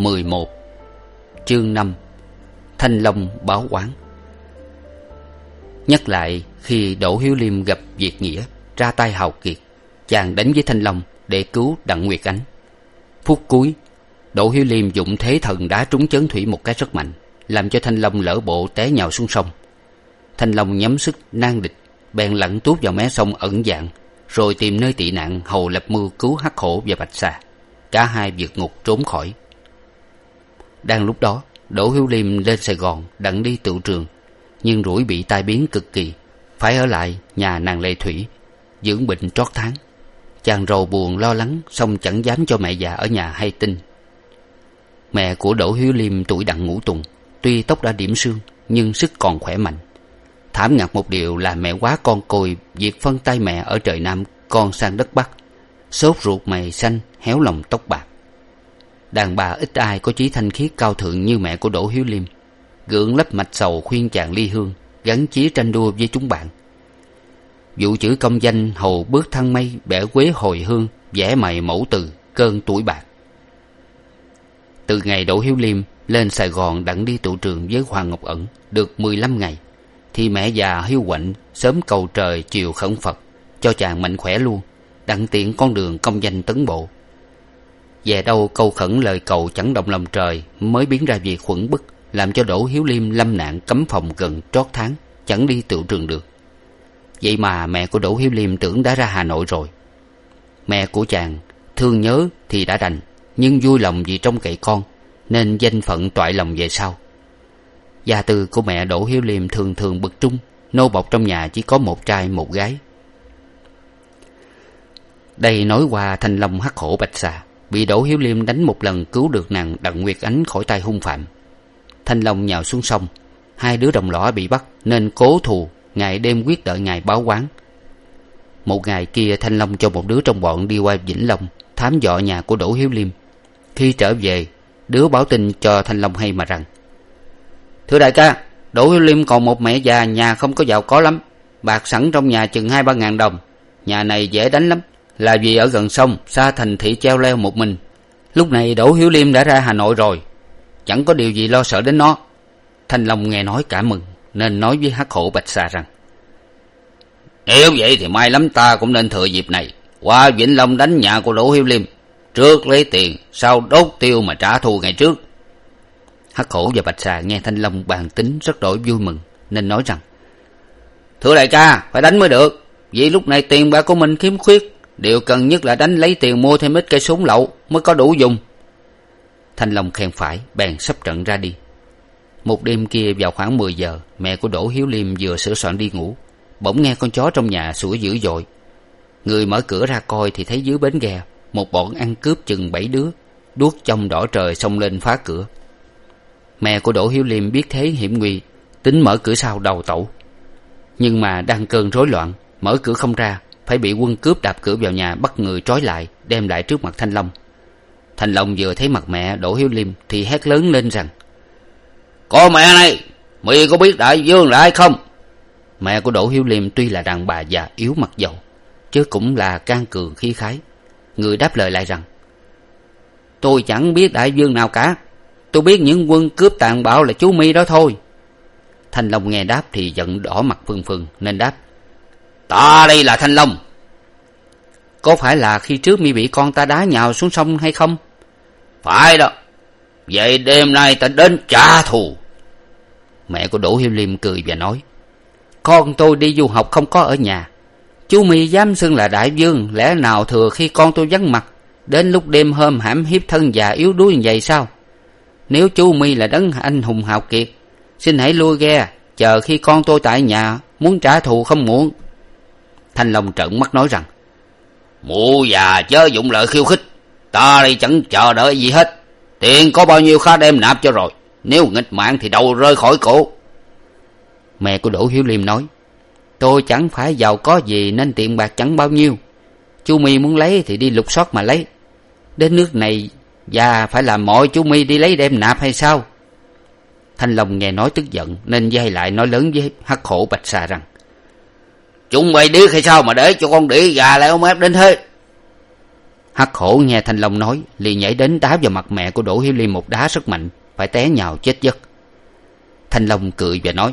Tập mười một, Chương năm, Thanh Long báo quán Nhắc lại, khi Đỗ Hiếu Liêm gặp Việt Nghĩa, Ra tay hào kiệt, Chàng đánh với Thanh Long để cứu Đặng Nguyệt Ánh. Phút cuối, Đỗ Hiếu Liêm dụng thế thần đá trúng chấn thủy một cái rất mạnh, Làm cho Thanh Long lỡ bộ té nhào xuống sông. Thanh Long nhắm sức nan địch, Bèn lặn tuốt vào mé sông ẩn dạng, Rồi tìm nơi tị nạn hầu lập mưu cứu hắc hổ và bạch xà. Cả hai vượt ngục trốn khỏi đang lúc đó, đỗ hiếu liêm lên sài gòn đặng đi tựu trường, nhưng rủi bị tai biến cực kỳ. Phải ở lại nhà nàng lệ thủy, dưỡng bệnh trót tháng. Chàng rầu buồn lo lắng song chẳng dám cho mẹ già ở nhà hay tin. Mẹ của đỗ hiếu liêm tuổi đặng ngũ tuần tuy tóc đã điểm sương nhưng sức còn khỏe mạnh. Thảm ngặt một điều là mẹ quá con côi, việc phân tay mẹ ở trời nam con sang đất bắc. Sốt ruột mày xanh, héo lòng tóc bạc đàn bà ít ai có trí thanh khiết cao thượng như mẹ của đỗ hiếu liêm, gượng lấp mạch sầu khuyên chàng ly hương, gắn chí tranh đua với chúng bạn. Vụ chữ công danh hầu bước thăng mây, bẻ quế hồi hương, vẽ mày mẫu từ, cơn tuổi bạc. Từ ngày đỗ hiếu liêm lên sài gòn đặng đi tụ trường với hoàng ngọc ẩn được mười lăm ngày, thì mẹ già Hiếu quạnh sớm cầu trời chiều khẩn phật, cho chàng mạnh khỏe luôn, đặng tiện con đường công danh tấn bộ về đâu câu khẩn lời cầu chẳng động lòng trời mới biến ra việc khuẩn bức, làm cho đỗ hiếu liêm lâm nạn cấm phòng gần trót tháng, chẳng đi tựu trường được. Vậy mà mẹ của đỗ hiếu liêm tưởng đã ra hà nội rồi. Mẹ của chàng thương nhớ thì đã đành, nhưng vui lòng vì trông cậy con, nên danh phận toại lòng về sau. Gia tư của mẹ đỗ hiếu liêm thường thường bực trung, nô bọc trong nhà chỉ có một trai, một gái. Đây nói qua thanh long hắc hổ bạch xà bị đỗ hiếu liêm đánh một lần cứu được nàng đặng nguyệt ánh khỏi tay hung phạm. Thanh long nhào xuống sông, hai đứa đồng lõa bị bắt nên cố thù ngày đêm quyết đợi ngày báo quán. Một ngày kia, thanh long cho một đứa trong bọn đi qua vĩnh long thám dọ nhà của đỗ hiếu liêm. Khi trở về, đứa báo tin cho thanh long hay mà rằng, thưa đại ca, đỗ hiếu liêm còn một mẹ già, nhà không có giàu có lắm, bạc sẵn trong nhà chừng hai ba ngàn đồng, nhà này dễ đánh lắm là vì ở gần sông, xa thành thị treo leo một mình. Lúc này đỗ hiếu liêm đã ra hà nội rồi. Chẳng có điều gì lo sợ đến nó. Thanh long nghe nói cả mừng, nên nói với hắc hổ bạch xà rằng, nếu vậy thì may lắm ta cũng nên thừa dịp này, qua vĩnh long đánh nhà của đỗ hiếu liêm. Trước lấy tiền, sau đốt tiêu mà trả thù ngày trước. Hắc hổ và bạch xà nghe thanh long bàn tính rất đổi vui mừng, nên nói rằng, thưa đại ca, phải đánh mới được, vì lúc này tiền bạc của mình khiếm khuyết điều cần nhất là đánh lấy tiền mua thêm ít cây súng lậu mới có đủ dùng. Thanh long khen phải, bèn sắp trận ra đi. Một đêm kia vào khoảng mười giờ, mẹ của đỗ hiếu liêm vừa sửa soạn đi ngủ, bỗng nghe con chó trong nhà sủa dữ dội. Người mở cửa ra coi thì thấy dưới bến ghe, một bọn ăn cướp chừng bảy đứa, đuốc trong đỏ trời xông lên phá cửa. Mẹ của đỗ hiếu liêm biết thế hiểm nguy, tính mở cửa sau đầu tẩu. Nhưng mà đang cơn rối loạn, mở cửa không ra phải bị quân cướp đạp cửa vào nhà bắt người trói lại, đem lại trước mặt thanh long. Thanh long vừa thấy mặt mẹ đỗ hiếu liêm thì hét lớn lên rằng, có mẹ này, mày có biết đại vương là ai không? Mẹ của đỗ hiếu liêm tuy là đàn bà già yếu mặt dầu, chứ cũng là can cường khí khái. Người đáp lời lại rằng, tôi chẳng biết đại vương nào cả. Tôi biết những quân cướp tàn bạo là chú mi đó thôi. Thanh long nghe đáp thì giận đỏ mặt phừng phừng nên đáp ta đây là thanh long. Có phải là khi trước mi bị con ta đá nhào xuống sông hay không? Phải đó. Vậy đêm nay ta đến trả thù. Mẹ của đỗ hiếu liêm cười và nói, con tôi đi du học không có ở nhà. Chú mi dám xưng là đại vương, lẽ nào thừa khi con tôi vắng mặt, đến lúc đêm hôm hãm hiếp thân già yếu đuối như vậy sao? Nếu chú mi là đấng anh hùng hào kiệt, xin hãy lui ghe, chờ khi con tôi tại nhà, muốn trả thù không muộn thanh long trợn mắt nói rằng, mụ già chớ dụng lợi khiêu khích, ta đây chẳng chờ đợi gì hết. Tiền có bao nhiêu khá đem nạp cho rồi, nếu nghịch mạng thì đầu rơi khỏi cổ. Mẹ của đỗ hiếu liêm nói, tôi chẳng phải giàu có gì nên tiền bạc chẳng bao nhiêu. Chú mi muốn lấy thì đi lục soát mà lấy. Đến nước này già phải làm mọi chú mi đi lấy đem nạp hay sao? Thanh long nghe nói tức giận nên dây lại nói lớn với hắc khổ bạch xà rằng chúng mày điếc hay sao mà để cho con đĩa gà lại ôm ép đến thế? Hắc khổ nghe thanh long nói, liền nhảy đến đá vào mặt mẹ của đỗ hiếu liêm một đá rất mạnh, phải té nhào chết giấc. Thanh long cười và nói,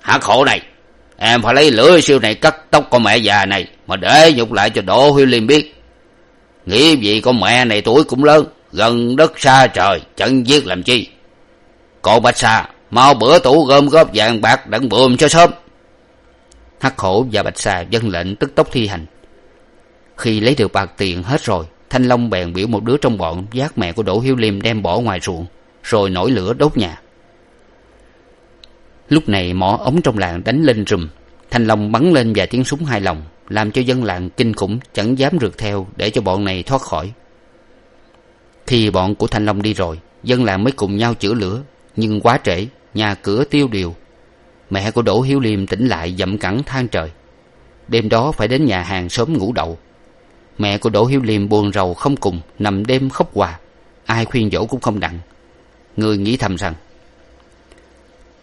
hắc khổ này, em phải lấy lưỡi siêu này cắt tóc con mẹ già này mà để nhục lại cho đỗ hiếu liêm biết. Nghĩ gì con mẹ này tuổi cũng lớn, gần đất xa trời, chẳng giết làm chi. Cô bạch sa, mau bữa tủ gom góp vàng bạc đặng bườm cho sớm hắc khổ và bạch xà vâng lệnh tức tốc thi hành. Khi lấy được bạc tiền hết rồi, thanh long bèn biểu một đứa trong bọn giác mẹ của đỗ hiếu liêm đem bỏ ngoài ruộng, rồi nổi lửa đốt nhà. Lúc này mỏ ống trong làng đánh lên rùm thanh long bắn lên vài tiếng súng hai lòng, làm cho dân làng kinh khủng chẳng dám rượt theo để cho bọn này thoát khỏi. Khi bọn của thanh long đi rồi, dân làng mới cùng nhau chữa lửa, nhưng quá trễ, nhà cửa tiêu điều mẹ của đỗ hiếu liêm tỉnh lại dậm cẳng than trời. Đêm đó phải đến nhà hàng sớm ngủ đậu. Mẹ của đỗ hiếu liêm buồn rầu không cùng, nằm đêm khóc hòa. Ai khuyên dỗ cũng không đặng. Người nghĩ thầm rằng,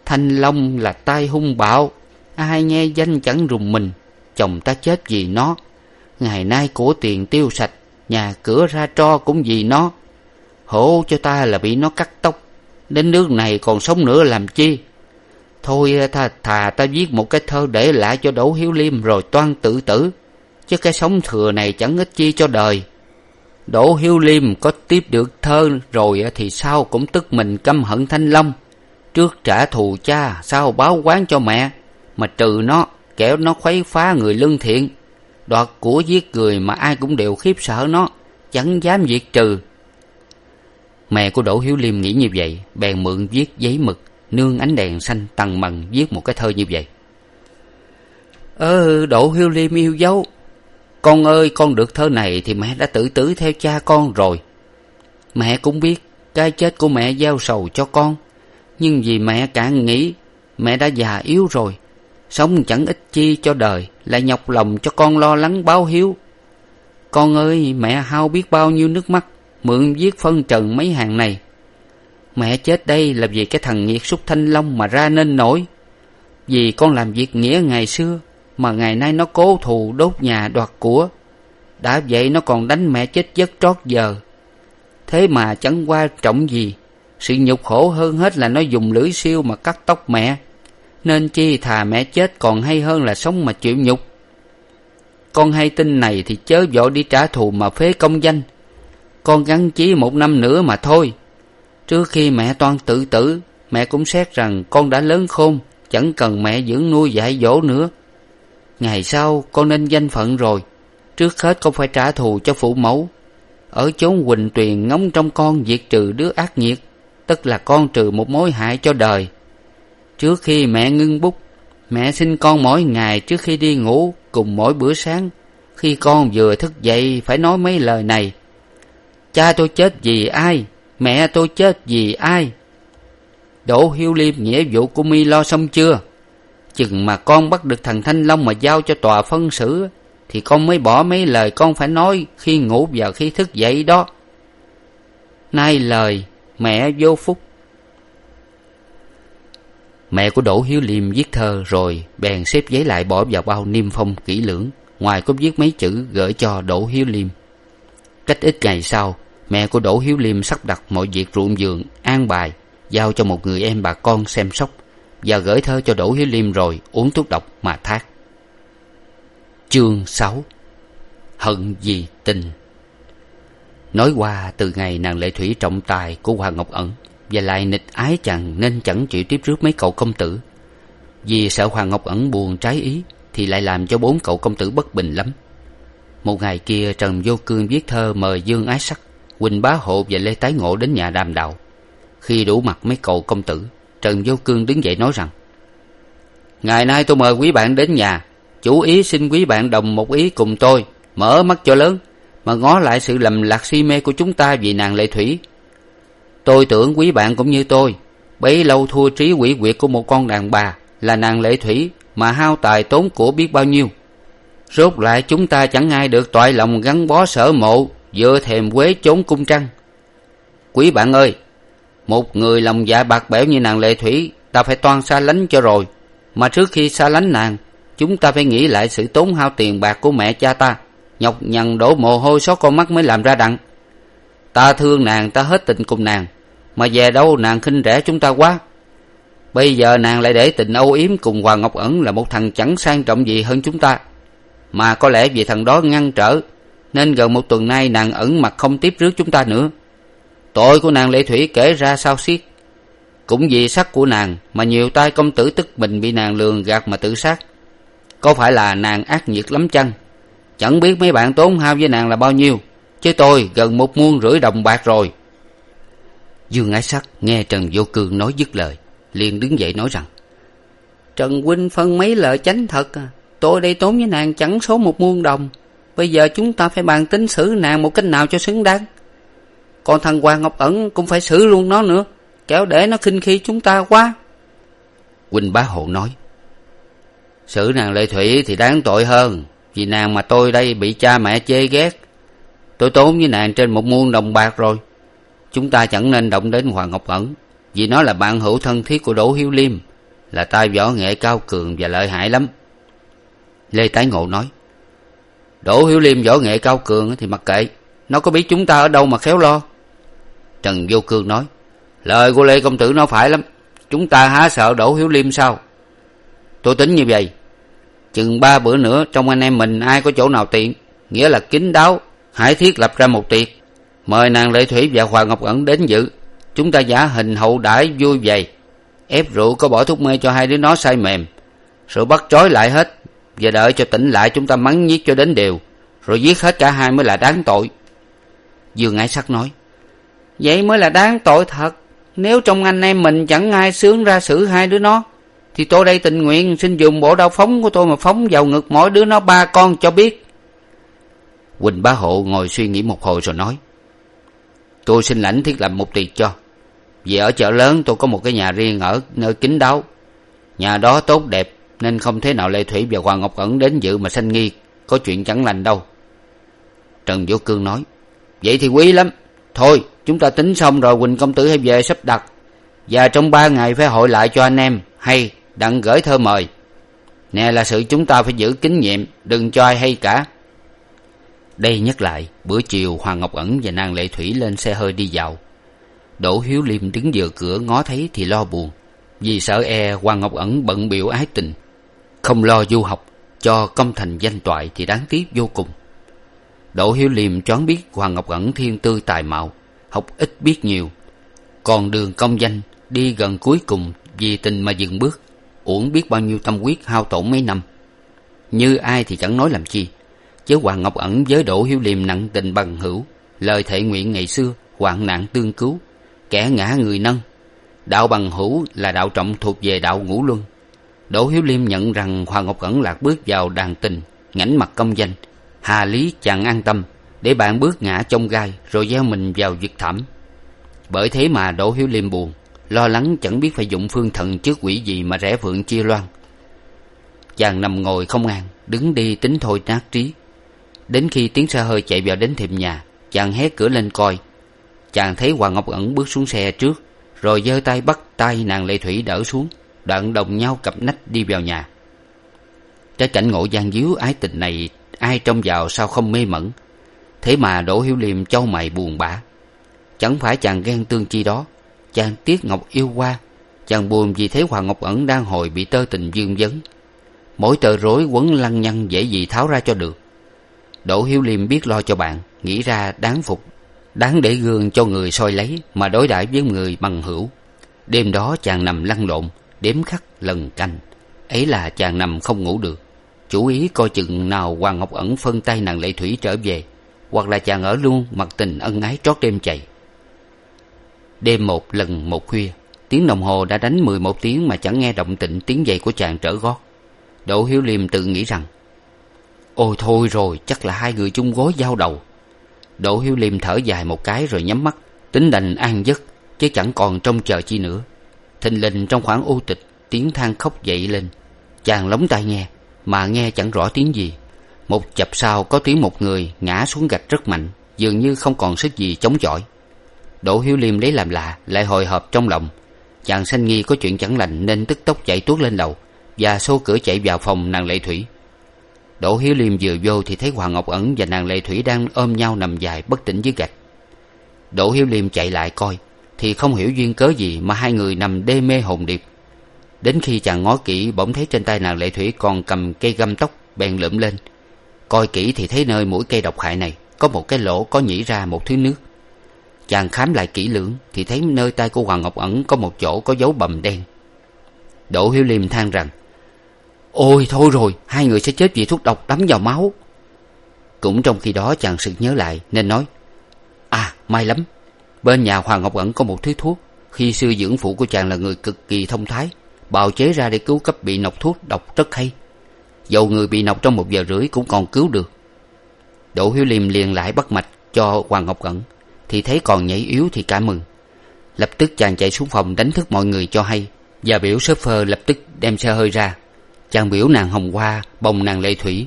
thanh long là tai hung bạo, ai nghe danh chẳng rùng mình, chồng ta chết vì nó. Ngày nay của tiền tiêu sạch, nhà cửa ra tro cũng vì nó. Hổ cho ta là bị nó cắt tóc, đến nước này còn sống nữa làm chi? Thôi thà, thà ta viết một cái thơ để lại cho đỗ hiếu liêm rồi toan tự tử. Chứ cái sống thừa này chẳng ích chi cho đời. Đỗ hiếu liêm có tiếp được thơ rồi thì sao cũng tức mình căm hận thanh long. Trước trả thù cha sau báo quán cho mẹ? Mà trừ nó kẻo nó khuấy phá người lương thiện. Đoạt của giết người mà ai cũng đều khiếp sợ nó chẳng dám diệt trừ. Mẹ của đỗ hiếu liêm nghĩ như vậy bèn mượn viết giấy mực nương ánh đèn xanh tầng mần viết một cái thơ như vậy. Ơ đỗ hiếu liêm yêu dấu. Con ơi, con được thơ này thì mẹ đã tự tử theo cha con rồi. Mẹ cũng biết cái chết của mẹ gieo sầu cho con. Nhưng vì mẹ càng nghĩ mẹ đã già yếu rồi, sống chẳng ích chi cho đời, lại nhọc lòng cho con lo lắng báo hiếu. Con ơi, mẹ hao biết bao nhiêu nước mắt, mượn viết phân trần mấy hàng này mẹ chết đây là vì cái thằng nghiệt súc thanh long mà ra nên nổi. Vì con làm việc nghĩa ngày xưa, mà ngày nay nó cố thù đốt nhà đoạt của. Đã vậy nó còn đánh mẹ chết giấc trót giờ. Thế mà chẳng qua trọng gì. Sự nhục khổ hơn hết là nó dùng lưỡi siêu mà cắt tóc mẹ. Nên chi thà mẹ chết còn hay hơn là sống mà chịu nhục. Con hay tin này thì chớ vội đi trả thù mà phế công danh. Con gắn chí một năm nữa mà thôi trước khi mẹ toan tự tử, mẹ cũng xét rằng con đã lớn khôn, chẳng cần mẹ dưỡng nuôi dạy dỗ nữa. Ngày sau, con nên danh phận rồi. Trước hết con phải trả thù cho phụ mẫu. Ở chốn huỳnh tuyền ngóng trong con diệt trừ đứa ác nhiệt tức là con trừ một mối hại cho đời. Trước khi mẹ ngưng bút, mẹ xin con mỗi ngày trước khi đi ngủ cùng mỗi bữa sáng. Khi con vừa thức dậy, phải nói mấy lời này. Cha tôi chết vì ai? Mẹ tôi chết vì ai? Đỗ hiếu liêm nghĩa vụ của mi lo xong chưa? Chừng mà con bắt được thằng thanh long mà giao cho tòa phân xử, thì con mới bỏ mấy lời con phải nói khi ngủ và khi thức dậy đó. Nay lời, mẹ vô phúc. Mẹ của đỗ hiếu liêm viết thơ rồi bèn xếp giấy lại bỏ vào bao niêm phong kỹ lưỡng, ngoài có viết mấy chữ gửi cho đỗ hiếu liêm. Cách ít ngày sau mẹ của đỗ hiếu liêm sắp đặt mọi việc ruộng vườn, an bài, giao cho một người em bà con xem sóc, và gửi thơ cho đỗ hiếu liêm rồi uống thuốc độc mà thác. Chương sáu. Hận vì tình. Nói qua, từ ngày nàng lệ thủy trọng tài của hoàng ngọc ẩn, và lại nịch ái chàng nên chẳng chịu tiếp rước mấy cậu công tử. Vì sợ hoàng ngọc ẩn buồn trái ý, thì lại làm cho bốn cậu công tử bất bình lắm. Một ngày kia, trần vô cương viết thơ mời dương ái sắc huỳnh bá hộ và lê tái ngộ đến nhà đàm đạo. Khi đủ mặt mấy cậu công tử, trần vô cương đứng dậy nói rằng, ngày nay tôi mời quý bạn đến nhà. Chủ ý xin quý bạn đồng một ý cùng tôi. Mở mắt cho lớn, mà ngó lại sự lầm lạc si mê của chúng ta vì nàng lệ thủy. Tôi tưởng quý bạn cũng như tôi, bấy lâu thua trí quỷ quyệt của một con đàn bà là nàng lệ thủy mà hao tài tốn của biết bao nhiêu. Rốt lại chúng ta chẳng ai được toại lòng gắn bó sở mộ vừa thèm quế chốn cung trăng. Quý bạn ơi, một người lòng dạ bạc bẽo như nàng lệ thủy, ta phải toan xa lánh cho rồi. Mà trước khi xa lánh nàng, chúng ta phải nghĩ lại sự tốn hao tiền bạc của mẹ cha ta. Nhọc nhằn đổ mồ hôi xót con mắt mới làm ra đặng. Ta thương nàng, ta hết tình cùng nàng. Mà về đâu nàng khinh rẻ chúng ta quá? Bây giờ nàng lại để tình âu yếm cùng hoàng ngọc ẩn là một thằng chẳng sang trọng gì hơn chúng ta. Mà có lẽ vì thằng đó ngăn trở nên gần một tuần nay nàng ẩn mặt không tiếp rước chúng ta nữa. Tội của nàng lệ thủy kể ra sao xiết. Cũng vì sắc của nàng mà nhiều tay công tử tức mình bị nàng lường gạt mà tự sát. Có phải là nàng ác nhiệt lắm chăng? Chẳng biết mấy bạn tốn hao với nàng là bao nhiêu, chứ tôi gần một muôn rưỡi đồng bạc rồi. Dương ái sắc nghe trần vô cương nói dứt lời, liền đứng dậy nói rằng, trần huynh phân mấy lời chánh thật à? Tôi đây tốn với nàng chẳng số một muôn đồng bây giờ chúng ta phải bàn tính xử nàng một cách nào cho xứng đáng. Còn thằng hoàng ngọc ẩn cũng phải xử luôn nó nữa kẻo để nó khinh khi chúng ta quá. Huynh bá hộ nói, xử nàng lệ thủy thì đáng tội hơn, vì nàng mà tôi đây bị cha mẹ chê ghét. Tôi tốn với nàng trên một muôn đồng bạc rồi. Chúng ta chẳng nên động đến hoàng ngọc ẩn, vì nó là bạn hữu thân thiết của đỗ hiếu liêm, là tay võ nghệ cao cường và lợi hại lắm. Lê tái ngộ nói đỗ hiếu liêm võ nghệ cao cường thì mặc kệ. Nó có biết chúng ta ở đâu mà khéo lo? Trần vô cương nói, lời của lê công tử nó phải lắm. Chúng ta há sợ đỗ hiếu liêm sao? Tôi tính như vậy. Chừng ba bữa nữa, trong anh em mình ai có chỗ nào tiện, nghĩa là kín đáo hãy thiết lập ra một tiệc. Mời nàng lệ thủy và hoàng ngọc ẩn đến dự. Chúng ta giả hình hậu đãi vui vầy ép rượu có bỏ thuốc mê cho hai đứa nó say mềm. Rồi bắt trói lại hết và đợi cho tỉnh lại chúng ta mắng nhiếc cho đến đều, rồi giết hết cả hai mới là đáng tội. Dương ái sắc nói, vậy mới là đáng tội thật. Nếu trong anh em mình chẳng ai sướng ra xử hai đứa nó, thì tôi đây tình nguyện xin dùng bộ đao phóng của tôi mà phóng vào ngực mỗi đứa nó ba con cho biết. Quỳnh bá hộ ngồi suy nghĩ một hồi rồi nói, tôi xin lãnh thiết lập một tiệc cho. Vì ở chợ lớn tôi có một cái nhà riêng ở nơi kín đáo. Nhà đó tốt đẹp nên không thế nào lệ thủy và hoàng ngọc ẩn đến dự mà sanh nghi, có chuyện chẳng lành đâu. Trần vũ cương nói, vậy thì quý lắm. Thôi, chúng ta tính xong rồi quỳnh công tử hãy về sắp đặt. Và trong ba ngày phải hội lại cho anh em, hay, đặng gửi thơ mời. Nè là sự chúng ta phải giữ kín nhiệm, đừng cho ai hay cả. Đây nhắc lại, bữa chiều hoàng ngọc ẩn và nàng lệ thủy lên xe hơi đi vào. Đỗ hiếu liêm đứng vừa cửa, ngó thấy thì lo buồn, vì sợ e hoàng ngọc ẩn bận biểu ái tình không lo du học, cho công thành danh toại thì đáng tiếc vô cùng. Đỗ hiếu liêm choáng biết hoàng ngọc ẩn thiên tư tài mạo, học ít biết nhiều. Còn đường công danh đi gần cuối cùng vì tình mà dừng bước, uổng biết bao nhiêu tâm huyết hao tổn mấy năm. Như ai thì chẳng nói làm chi chớ hoàng ngọc ẩn với đỗ hiếu liêm nặng tình bằng hữu, lời thệ nguyện ngày xưa hoạn nạn tương cứu, kẻ ngã người nâng. Đạo bằng hữu là đạo trọng thuộc về đạo ngũ luân đỗ hiếu liêm nhận rằng hoàng ngọc ẩn lạc bước vào đàn tình, ngảnh mặt công danh. Hà lý chàng an tâm, để bạn bước ngã trong gai, rồi gieo mình vào vực thẳm. Bởi thế mà đỗ hiếu liêm buồn, lo lắng chẳng biết phải dụng phương thần trước quỷ gì mà rẽ phượng chia loan. Chàng nằm ngồi không an, đứng đi tính thôi nát trí. Đến khi tiếng xe hơi chạy vào đến thềm nhà, chàng hé cửa lên coi. Chàng thấy hoàng ngọc ẩn bước xuống xe trước, rồi giơ tay bắt tay nàng lệ thủy đỡ xuống đoạn đồng nhau cặp nách đi vào nhà. Cái cảnh ngộ gian díu ái tình này, ai trông vào sao không mê mẩn? Thế mà đỗ hiếu liêm châu mày buồn bã. Chẳng phải chàng ghen tương chi đó, chàng tiếc ngọc yêu qua chàng buồn vì thấy hoàng ngọc ẩn đang hồi bị tơ tình dương vấn. Mỗi tờ rối quấn lăng nhăng dễ gì tháo ra cho được. Đỗ hiếu liêm biết lo cho bạn, nghĩ ra đáng phục, đáng để gương cho người soi lấy mà đối đãi với người bằng hữu. Đêm đó chàng nằm lăn lộn đếm khắc lần canh. Ấy là chàng nằm không ngủ được. Chủ ý coi chừng nào hoàng ngọc ẩn phân tay nàng lệ thủy trở về, hoặc là chàng ở luôn mặc tình ân ái trót đêm chạy. Đêm một lần một khuya, tiếng đồng hồ đã đánh mười một tiếng mà chẳng nghe động tĩnh tiếng giày của chàng trở gót. Đỗ hiếu liêm tự nghĩ rằng, ôi thôi rồi, chắc là hai người chung gối giao đầu. Đỗ hiếu liêm thở dài một cái rồi nhắm mắt, tính đành an giấc, chứ chẳng còn trông chờ chi nữa thình lình trong khoảng u tịch, tiếng than khóc dậy lên. Chàng lóng tai nghe, mà nghe chẳng rõ tiếng gì. Một chập sau có tiếng một người ngã xuống gạch rất mạnh, dường như không còn sức gì chống chọi. Đỗ hiếu liêm lấy làm lạ, lại hồi hộp trong lòng. Chàng sanh nghi có chuyện chẳng lành nên tức tốc chạy tuốt lên lầu và xô cửa chạy vào phòng nàng lệ thủy. Đỗ hiếu liêm vừa vô thì thấy hoàng ngọc ẩn và nàng lệ thủy đang ôm nhau nằm dài bất tỉnh dưới gạch. Đỗ hiếu liêm chạy lại coi thì không hiểu duyên cớ gì mà hai người nằm đê mê hồn điệp. Đến khi chàng ngó kỹ, bỗng thấy trên tay nàng lệ thủy còn cầm cây găm tóc bèn lượm lên. Coi kỹ thì thấy nơi mũi cây độc hại này có một cái lỗ có nhỉ ra một thứ nước. Chàng khám lại kỹ lưỡng thì thấy nơi tay của hoàng ngọc ẩn có một chỗ có dấu bầm đen. Đỗ hiếu liêm than rằng, ôi, thôi rồi, hai người sẽ chết vì thuốc độc đấm vào máu. Cũng trong khi đó chàng sực nhớ lại nên nói à may lắm bên nhà hoàng ngọc ẩn có một thứ thuốc. Khi xưa dưỡng phụ của chàng là người cực kỳ thông thái, bào chế ra để cứu cấp bị nọc thuốc độc rất hay. Dầu người bị nọc trong một giờ rưỡi cũng còn cứu được. Đỗ hiếu liêm liền lại bắt mạch cho hoàng ngọc ẩn. Thì thấy còn nhảy yếu thì cả mừng. Lập tức chàng chạy xuống phòng đánh thức mọi người cho hay. Và biểu s phơ lập tức đem xe hơi ra. Chàng biểu nàng hồng hoa, bồng nàng lệ thủy.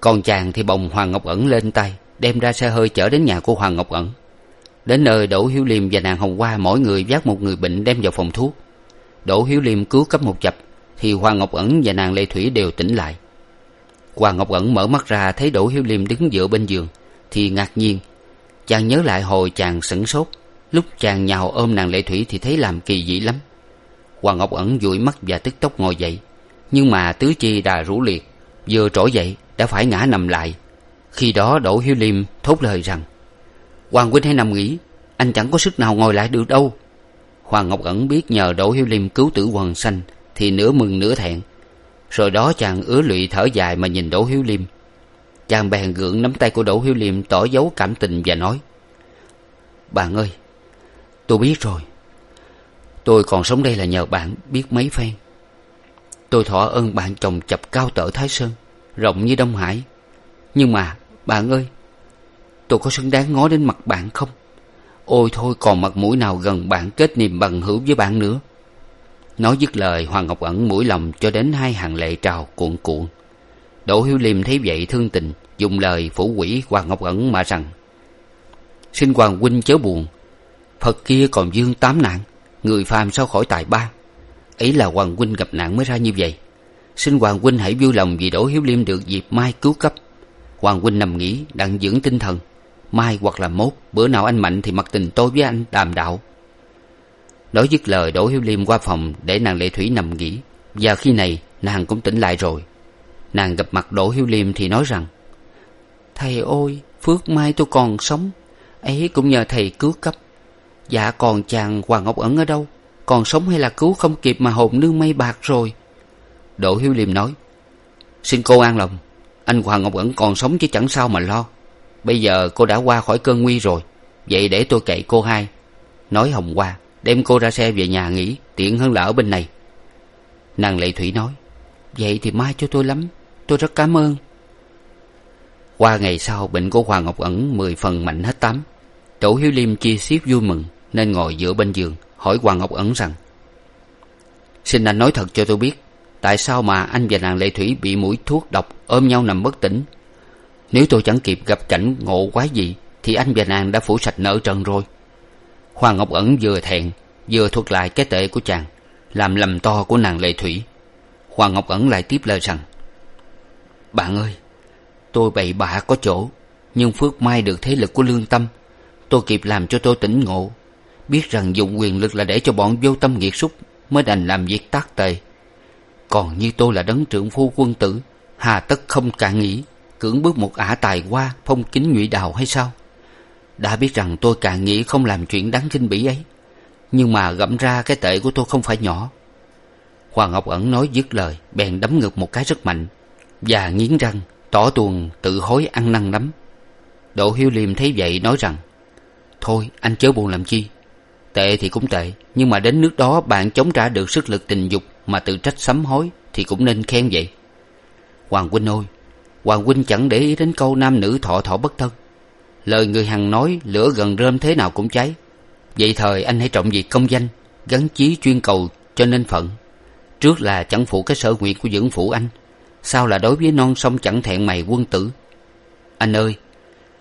Còn chàng thì bồng hoàng ngọc ẩn lên tay, đem ra xe hơi chở đến nhà của hoàng ngọc ẩn đến nơi đỗ hiếu liêm và nàng hồng hoa mỗi người vác một người bệnh đem vào phòng thuốc. Đỗ hiếu liêm cứu cấp một chập, thì hoàng ngọc ẩn và nàng Lê thủy đều tỉnh lại. Hoàng ngọc ẩn mở mắt ra thấy đỗ hiếu liêm đứng dựa bên giường, thì ngạc nhiên. Chàng nhớ lại hồi chàng sửng sốt, lúc chàng nhào ôm nàng lệ thủy thì thấy làm kỳ dị lắm. Hoàng ngọc ẩn dụi mắt và tức tốc ngồi dậy, nhưng mà tứ chi đà rũ liệt, vừa trỗi dậy đã phải ngã nằm lại. Khi đó đỗ hiếu liêm thốt lời rằng hoàng huynh hãy nằm nghỉ? Anh chẳng có sức nào ngồi lại được đâu. Hoàng ngọc ẩn biết nhờ đỗ hiếu liêm cứu tử Hoàng sanh thì nửa mừng nửa thẹn. Rồi đó chàng ứa lụy thở dài mà nhìn đỗ hiếu liêm. Chàng bèn gượng nắm tay của đỗ hiếu liêm tỏ dấu cảm tình và nói, bạn ơi, tôi biết rồi. Tôi còn sống đây là nhờ bạn biết mấy phen. Tôi thọ ơn bạn chồng chập cao tở thái sơn, rộng như đông hải. Nhưng mà, bạn ơi tôi có xứng đáng ngó đến mặt bạn không? Ôi thôi, còn mặt mũi nào gần bạn kết niềm bằng hữu với bạn nữa? Nói dứt lời, hoàng ngọc ẩn mũi lòng cho đến hai hàng lệ trào cuộn cuộn. Đỗ hiếu liêm thấy vậy thương tình, dùng lời phủ quỷ hoàng ngọc ẩn mà rằng, xin hoàng huynh chớ buồn. Phật kia còn dương tám nạn, người phàm sao khỏi tài ba? Ấy là hoàng huynh gặp nạn mới ra như vậy. Xin hoàng huynh hãy vui lòng vì đỗ hiếu liêm được dịp mai cứu cấp. Hoàng huynh nằm nghỉ đặng dưỡng tinh thần mai hoặc là mốt, bữa nào anh mạnh thì mặc tình tôi với anh, đàm đạo. Nói dứt lời, đỗ hiếu liêm qua phòng để nàng lệ thủy nằm nghỉ. Và khi này, nàng cũng tỉnh lại rồi. Nàng gặp mặt đỗ hiếu liêm thì nói rằng, thầy ôi phước mai tôi còn sống. Ấy cũng nhờ thầy cứu cấp. Dạ còn chàng hoàng ngọc ẩn ở đâu? Còn sống hay là cứu không kịp mà hồn nương mây bạc rồi? Đỗ hiếu liêm nói, xin cô an lòng. Anh hoàng ngọc ẩn còn sống chứ chẳng sao mà lo bây giờ cô đã qua khỏi cơn nguy rồi. Vậy để tôi cậy cô hai. Nói hồng hoa đem cô ra xe về nhà nghỉ, tiện hơn là ở bên này. Nàng lệ thủy nói, vậy thì mai cho tôi lắm, tôi rất cảm ơn. Qua ngày sau, bệnh của hoàng ngọc ẩn mười phần mạnh hết tám. Tổ hiếu liêm chia xiết vui mừng, nên ngồi giữa bên giường, hỏi hoàng ngọc ẩn rằng, xin anh nói thật cho tôi biết, tại sao mà anh và nàng lệ thủy bị mũi thuốc độc ôm nhau nằm bất tỉnh? Nếu tôi chẳng kịp gặp cảnh ngộ quái gì, thì anh và nàng đã phủ sạch nợ trần rồi. Hoàng ngọc ẩn vừa thẹn, vừa thuật lại cái tệ của chàng, làm lầm to của nàng lệ thủy. Hoàng ngọc ẩn lại tiếp lời rằng, bạn ơi, tôi bậy bạ có chỗ, nhưng phước may được thế lực của lương tâm. Tôi kịp làm cho tôi tỉnh ngộ. Biết rằng dùng quyền lực là để cho bọn vô tâm nghiệt súc mới đành làm việc tác tề. Còn như tôi là đấng trưởng phu quân tử, hà tất không cạn nghĩ cưỡng bức một ả tài hoa, phong kính nhụy đào hay sao? Đã biết rằng tôi càng nghĩ không làm chuyện đáng khinh bỉ ấy. Nhưng mà gẫm ra cái tệ của tôi không phải nhỏ. Hoàng ngọc ẩn nói dứt lời, bèn đấm ngực một cái rất mạnh và nghiến răng, tỏ tuồng tự hối ăn năn lắm. Đỗ hiếu liêm thấy vậy nói rằng, thôi, anh chớ buồn làm chi. Tệ thì cũng tệ, nhưng mà đến nước đó bạn chống trả được sức lực tình dục mà tự trách sám hối thì cũng nên khen vậy. Hoàng huynh ôi hoàng huynh chẳng để ý đến câu nam nữ thọ thọ bất thân. Lời người hằng nói lửa gần rơm thế nào cũng cháy. Vậy thời anh hãy trọng việc công danh, gắn chí chuyên cầu cho nên phận. Trước là chẳng phụ cái sở nguyện của dưỡng phủ anh, sau là đối với non sông chẳng thẹn mày quân tử. Anh ơi,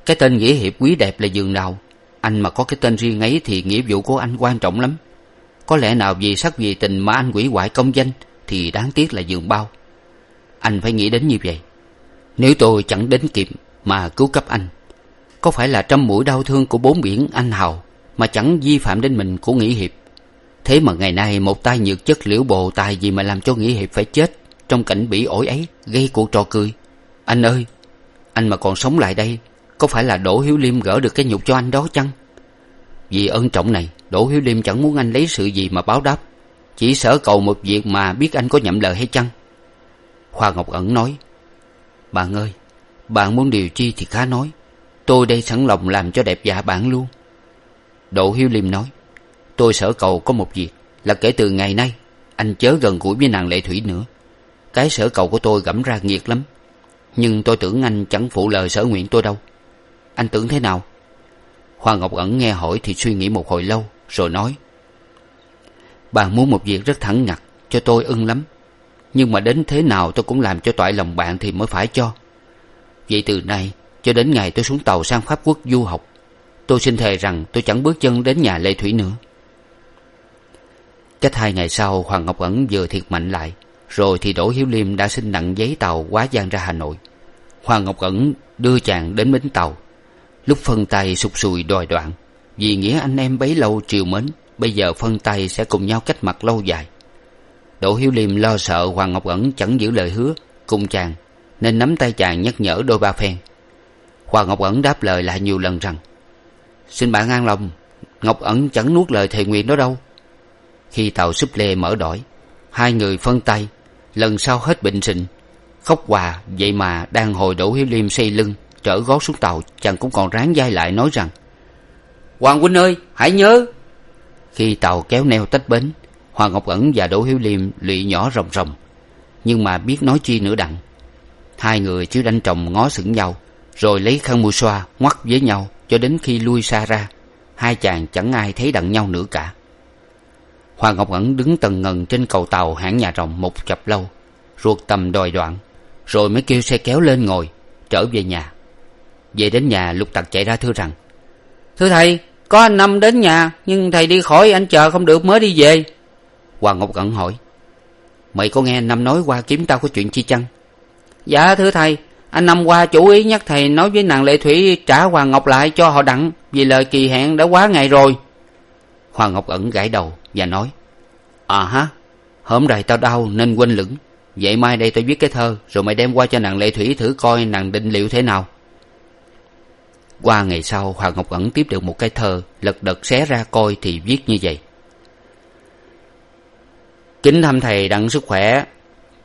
cái tên nghĩa hiệp quý đẹp là giường nào? Anh mà có cái tên riêng ấy thì nghĩa vụ của anh quan trọng lắm. Có lẽ nào vì sắc vì tình mà anh hủy hoại công danh thì đáng tiếc là giường bao. Anh phải nghĩ đến như vậy nếu tôi chẳng đến kịp mà cứu cấp anh, có phải là trăm mũi đau thương của bốn biển anh hào mà chẳng vi phạm đến mình của nghĩa hiệp? Thế mà ngày nay một tay nhược chất liễu bồ tài gì mà làm cho nghĩa hiệp phải chết trong cảnh bỉ ổi ấy, gây cuộc trò cười? Anh ơi, anh mà còn sống lại đây, có phải là đỗ hiếu liêm gỡ được cái nhục cho anh đó chăng? Vì ơn trọng này, đỗ hiếu liêm chẳng muốn anh lấy sự gì mà báo đáp. Chỉ sở cầu một việc mà biết anh có nhậm lời hay chăng? Khoa ngọc ẩn nói bạn ơi, bạn muốn điều chi thì khá nói. Tôi đây sẵn lòng làm cho đẹp dạ bạn luôn. Đỗ hiếu liêm nói, tôi sở cầu có một việc là kể từ ngày nay, anh chớ gần gũi với nàng lệ thủy nữa. Cái sở cầu của tôi gẫm ra nghiệt lắm, nhưng tôi tưởng anh chẳng phụ lời sở nguyện tôi đâu. Anh tưởng thế nào? Hoa ngọc ẩn nghe hỏi thì suy nghĩ một hồi lâu, rồi nói bạn muốn một việc rất thẳng ngặt cho tôi ưng lắm nhưng mà đến thế nào tôi cũng làm cho toại lòng bạn thì mới phải cho. Vậy từ nay, cho đến ngày tôi xuống tàu sang pháp quốc du học, tôi xin thề rằng tôi chẳng bước chân đến nhà lệ thủy nữa. Cách hai ngày sau, hoàng ngọc ẩn vừa thiệt mạnh lại, rồi thì đỗ hiếu liêm đã xin nặng giấy tàu quá gian ra hà nội. Hoàng ngọc ẩn đưa chàng đến bến tàu. Lúc phân tay sụt sùi đòi đoạn, vì nghĩa anh em bấy lâu triều mến, bây giờ phân tay sẽ cùng nhau cách mặt lâu dài đỗ hiếu liêm lo sợ hoàng ngọc ẩn chẳng giữ lời hứa cùng chàng, nên nắm tay chàng nhắc nhở đôi ba phen. Hoàng ngọc ẩn đáp lời lại nhiều lần rằng, xin bạn an lòng, ngọc ẩn chẳng nuốt lời thề nguyện đó đâu. Khi tàu súp lê mở đỏi hai người phân tay, lần sau hết bệnh sình, khóc hòa vậy mà đang hồi đỗ hiếu liêm xây lưng, trở gót xuống tàu, chàng cũng còn ráng dai lại nói rằng, hoàng huynh ơi, hãy nhớ. Khi tàu kéo neo tách bến hoàng ngọc ẩn và đỗ hiếu liêm lụy nhỏ ròng ròng. Nhưng mà biết nói chi nữa đặng. Hai người chứ đanh chồng ngó sững nhau, rồi lấy khăn mua xoa ngoắt với nhau cho đến khi lui xa ra. Hai chàng chẳng ai thấy đặng nhau nữa cả. Hoàng ngọc ẩn đứng tần ngần trên cầu tàu hãng nhà rồng một chập lâu, ruột tầm đòi đoạn, rồi mới kêu xe kéo lên ngồi, trở về nhà. Về đến nhà, lục tặc chạy ra thưa rằng, thưa thầy, có anh năm đến nhà, nhưng thầy đi khỏi anh chờ không được mới đi về hoàng ngọc ẩn hỏi mày có nghe năm nói qua kiếm tao có chuyện chi chăng? Dạ thưa thầy anh năm qua chủ ý nhắc thầy nói với nàng lệ thủy trả hoàng ngọc lại cho họ đặng vì lời kỳ hẹn đã quá ngày rồi. Hoàng ngọc ẩn gãi đầu và nói à ha, hôm rày tao đau nên quên lửng. Vậy mai đây tao viết cái thơ rồi mày đem qua cho nàng lệ thủy thử coi nàng định liệu thế nào. Qua ngày sau hoàng ngọc ẩn tiếp được một cái thơ lật đật xé ra coi thì viết như vậy kính thăm thầy, đặng sức khỏe.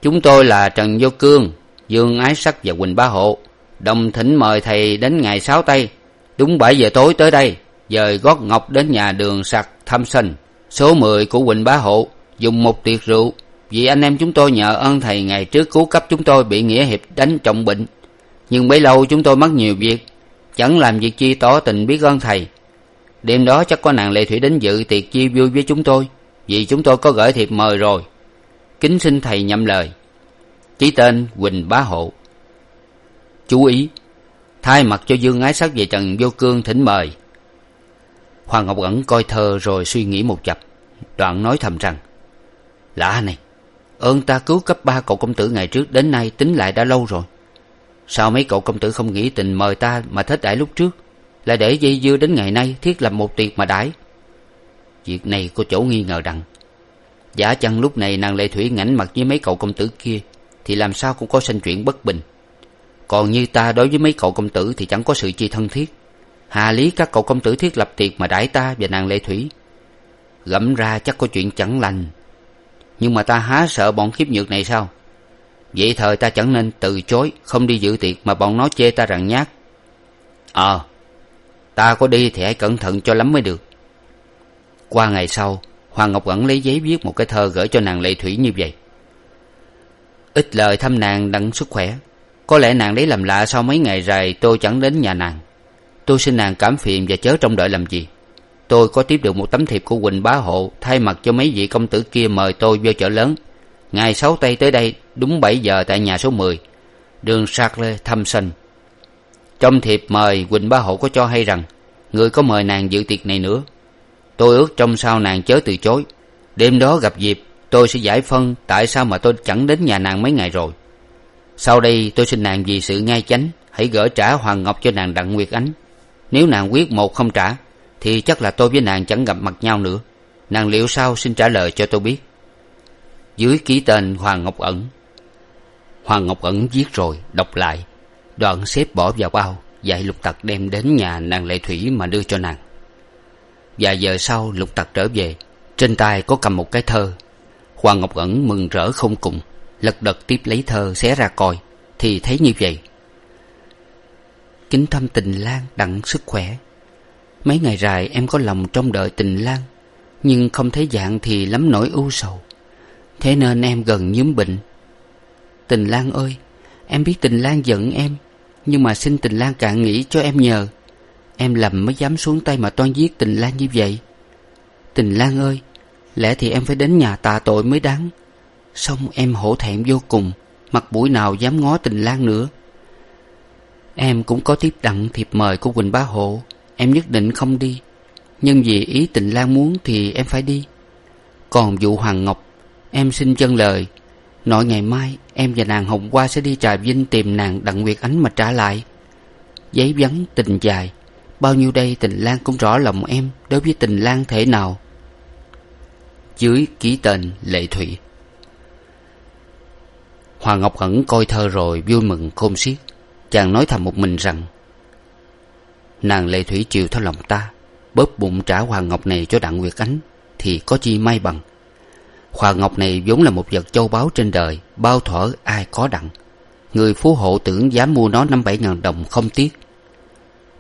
Chúng tôi là trần vô cương, dương ái sắc và quỳnh bá hộ. Đồng thỉnh mời thầy đến ngày sáu tây, đúng bảy giờ tối tới đây, dời gót ngọc đến nhà đường sặc thăm sân. Số mười của quỳnh bá hộ, dùng một tiệc rượu. Vì anh em chúng tôi nhờ ơn thầy ngày trước cứu cấp chúng tôi bị nghĩa hiệp đánh trọng bệnh. Nhưng bấy lâu chúng tôi mất nhiều việc, chẳng làm việc chi tỏ tình biết ơn thầy. Đêm đó chắc có nàng lệ thủy đến dự tiệc chi vui với chúng tôi vì chúng tôi có gửi thiệp mời rồi. Kính xin thầy nhậm lời. Ký tên quỳnh bá hộ. Chú ý, thay mặt cho dương ái sắc về trần vô cương thỉnh mời. Hoàng ngọc ẩn coi thơ rồi suy nghĩ một chập, đoạn nói thầm rằng lạ này, ơn ta cứu cấp ba cậu công tử ngày trước đến nay tính lại đã lâu rồi. Sao mấy cậu công tử không nghĩ tình mời ta mà thết đãi lúc trước? Là để dây dưa đến ngày nay thiết lập một tiệc mà đãi việc này có chỗ nghi ngờ đặng giả chăng lúc này nàng lệ thủy ngảnh mặt với mấy cậu công tử kia, thì làm sao cũng có sanh chuyện bất bình. Còn như ta đối với mấy cậu công tử thì chẳng có sự chi thân thiết. Hà lý các cậu công tử thiết lập tiệc mà đãi ta và nàng lệ thủy. Gẫm ra chắc có chuyện chẳng lành. Nhưng mà ta há sợ bọn khiếp nhược này sao? Vậy thời ta chẳng nên từ chối, không đi dự tiệc mà bọn nó chê ta rằng nhát. Ờ ta có đi thì hãy cẩn thận cho lắm mới được qua ngày sau, hoàng ngọc ẩn lấy giấy viết một cái thơ gửi cho nàng lệ thủy như vậy. Ít lời thăm nàng đặng sức khỏe. Có lẽ nàng đấy làm lạ sau mấy ngày rày tôi chẳng đến nhà nàng. Tôi xin nàng cảm phiền và chớ trông đợi làm gì. Tôi có tiếp được một tấm thiệp của quỳnh bá hộ, thay mặt cho mấy vị công tử kia mời tôi vô chợ lớn. Ngày sáu tây tới đây, đúng bảy giờ tại nhà số mười. Đường sarle thăm sân trong thiệp mời quỳnh bá hộ có cho hay rằng, người có mời nàng dự tiệc này nữa tôi ước trong sau nàng chớ từ chối. Đêm đó gặp dịp tôi sẽ giải phân tại sao mà tôi chẳng đến nhà nàng mấy ngày rồi. Sau đây tôi xin nàng vì sự ngay chánh, hãy gỡ trả hoàng ngọc cho nàng đặng nguyệt ánh. Nếu nàng quyết một không trả, thì chắc là tôi với nàng chẳng gặp mặt nhau nữa. Nàng liệu sao? Xin trả lời cho tôi biết. Dưới ký tên hoàng ngọc ẩn. Hoàng ngọc ẩn viết rồi, đọc lại. Đoạn xếp bỏ vào bao, dạy lục tặc đem đến nhà nàng lệ thủy mà đưa cho nàng vài giờ sau lục tặc trở về, trên tay có cầm một cái thơ. Hoàng ngọc ẩn mừng rỡ không cùng, lật đật tiếp lấy thơ xé ra coi, thì thấy như vậy. Kính thăm tình lan đặng sức khỏe. Mấy ngày rày em có lòng trông đợi tình lan, nhưng không thấy dạng thì lắm nỗi ưu sầu. Thế nên em gần nhúm bệnh. Tình lan ơi, em biết tình lan giận em, nhưng mà xin tình lan cạn nghĩ cho em nhờ em lầm mới dám xuống tay mà toan giết tình lang như vậy. Tình lang ơi, lẽ thì em phải đến nhà tạ tội mới đáng. Xong em hổ thẹn vô cùng, mặt buổi nào dám ngó tình lang nữa. Em cũng có tiếp đặng thiệp mời của quỳnh bá hộ, em nhất định không đi. Nhưng vì ý tình lang muốn thì em phải đi. Còn vụ hoàng ngọc, em xin chân lời. Nội ngày mai, em và nàng hồng hoa sẽ đi trà vinh tìm nàng đặng nguyệt ánh mà trả lại. Giấy vắng, tình dài bao nhiêu đây tình lang cũng rõ lòng em, đối với tình lang thể nào? Dưới ký tên lệ thủy hoàng ngọc Hẩn coi thơ rồi vui mừng khôn xiết. Chàng nói thầm một mình rằng, nàng lệ thủy chịu theo lòng ta, bóp bụng trả hoàng ngọc này cho đặng nguyệt ánh, thì có chi may bằng. Hoàng ngọc này vốn là một vật châu báu trên đời, bao thuở ai có đặng. Người phú hộ tưởng dám mua nó năm bảy ngàn đồng không tiếc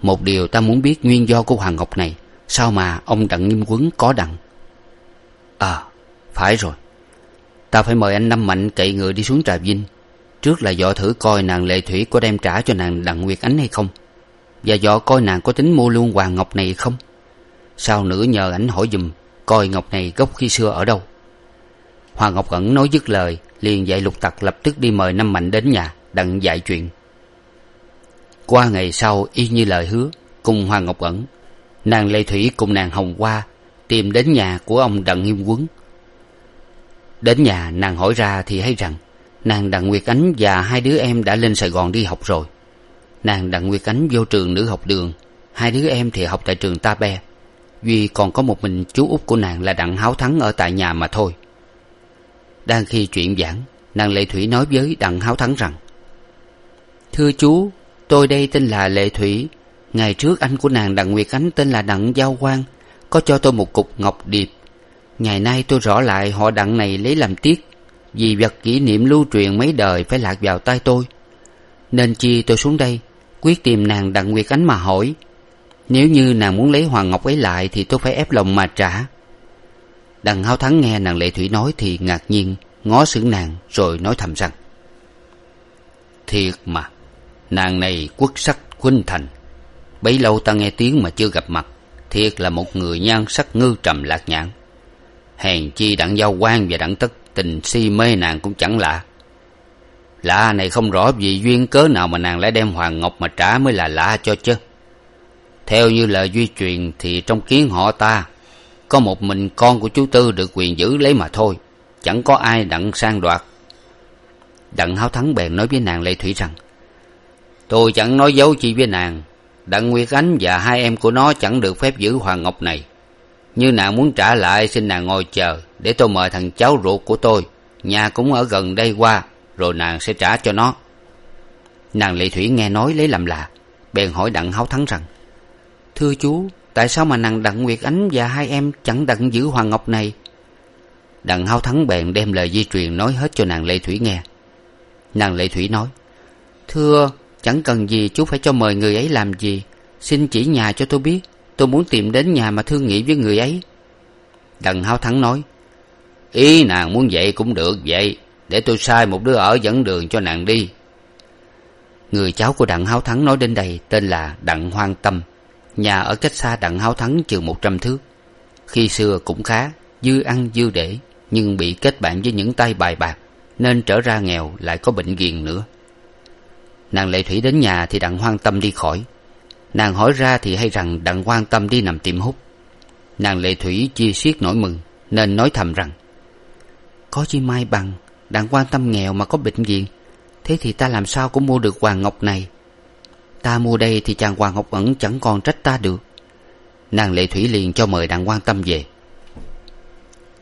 một điều ta muốn biết nguyên do của hoàng ngọc này, sao mà ông đặng nghiêm quấn có đặng? À phải rồi. Ta phải mời anh năm mạnh cậy người đi xuống trà vinh. Trước là dò thử coi nàng lệ thủy có đem trả cho nàng đặng nguyệt ánh hay không? Và dò coi nàng có tính mua luôn hoàng ngọc này không? Sau nữa nhờ ảnh hỏi giùm, coi ngọc này gốc khi xưa ở đâu? Hoàng ngọc ẩn nói dứt lời, liền dạy lục tặc lập tức đi mời năm mạnh đến nhà, đặng dạy chuyện qua ngày sau, y như lời hứa, cùng hoàng ngọc ẩn. Nàng lệ thủy cùng nàng hồng hoa tìm đến nhà của ông đặng nghiêm quấn. Đến nhà, nàng hỏi ra thì hay rằng, nàng đặng nguyệt ánh và hai đứa em đã lên sài gòn đi học rồi. Nàng đặng nguyệt ánh vô trường nữ học đường, hai đứa em thì học tại trường ta be. Duy còn có một mình, chú út của nàng là đặng háo thắng ở tại nhà mà thôi. Đang khi chuyện giảng, nàng lệ thủy nói với đặng háo thắng rằng, thưa chú tôi đây tên là lệ thủy. Ngày trước anh của nàng đặng nguyệt ánh tên là đặng giao quang, có cho tôi một cục ngọc điệp. Ngày nay tôi rõ lại họ đặng này lấy làm tiếc vì vật kỷ niệm lưu truyền mấy đời phải lạc vào tay tôi. Nên chi tôi xuống đây, quyết tìm nàng đặng nguyệt ánh mà hỏi. Nếu như nàng muốn lấy hoàng ngọc ấy lại thì tôi phải ép lòng mà trả. Đặng háo thắng nghe nàng lệ thủy nói thì ngạc nhiên, ngó xưởng nàng rồi nói thầm rằng, thiệt mà nàng này quốc sắc khuynh thành. Bấy lâu ta nghe tiếng mà chưa gặp mặt, thiệt là một người nhan sắc ngư trầm lạc nhãn. Hèn chi đặng giao quan và đặng tất tình si mê nàng cũng chẳng lạ. Lạ này không rõ vì duyên cớ nào mà nàng lại đem hoàng ngọc mà trả mới là lạ cho chứ. Theo như lời duy truyền thì trong kiến họ ta, có một mình con của chú tư được quyền giữ lấy mà thôi, chẳng có ai đặng sang đoạt. Đặng háo thắng bèn nói với nàng lệ thủy rằng tôi chẳng nói dấu chi với nàng. Đặng nguyệt ánh và hai em của nó chẳng được phép giữ hoàng ngọc này. Như nàng muốn trả lại, xin nàng ngồi chờ, để tôi mời thằng cháu ruột của tôi. Nhà cũng ở gần đây qua, rồi nàng sẽ trả cho nó. Nàng lệ thủy nghe nói lấy làm lạ, bèn hỏi đặng háo thắng rằng, thưa chú, tại sao mà nàng đặng nguyệt ánh và hai em chẳng đặng giữ hoàng ngọc này? Đặng háo thắng bèn đem lời di truyền nói hết cho nàng lệ thủy nghe. Nàng lệ thủy nói, thưa chẳng cần gì chú phải cho mời người ấy làm gì. Xin chỉ nhà cho tôi biết, tôi muốn tìm đến nhà mà thương nghị với người ấy. Đặng háo thắng nói, ý nàng muốn vậy cũng được vậy, để tôi sai một đứa ở dẫn đường cho nàng đi. Người cháu của đặng háo thắng nói đến đây, tên là đặng hoan tâm. Nhà ở cách xa đặng háo thắng chừng một trăm thước. Khi xưa cũng khá, dư ăn dư để, nhưng bị kết bạn với những tay bài bạc, nên trở ra nghèo, lại có bệnh ghiền nữa nàng lệ thủy đến nhà thì đặng hoan tâm đi khỏi. Nàng hỏi ra thì hay rằng đặng hoan tâm đi nằm tiệm hút. Nàng lệ thủy chia xiết nỗi mừng, nên nói thầm rằng, có chi mai bằng, đặng quan tâm nghèo mà có bệnh viện thế thì ta làm sao cũng mua được hoàng ngọc này? Ta mua đây thì chàng hoàng ngọc ẩn chẳng còn trách ta được. Nàng lệ thủy liền cho mời đặng quan tâm về.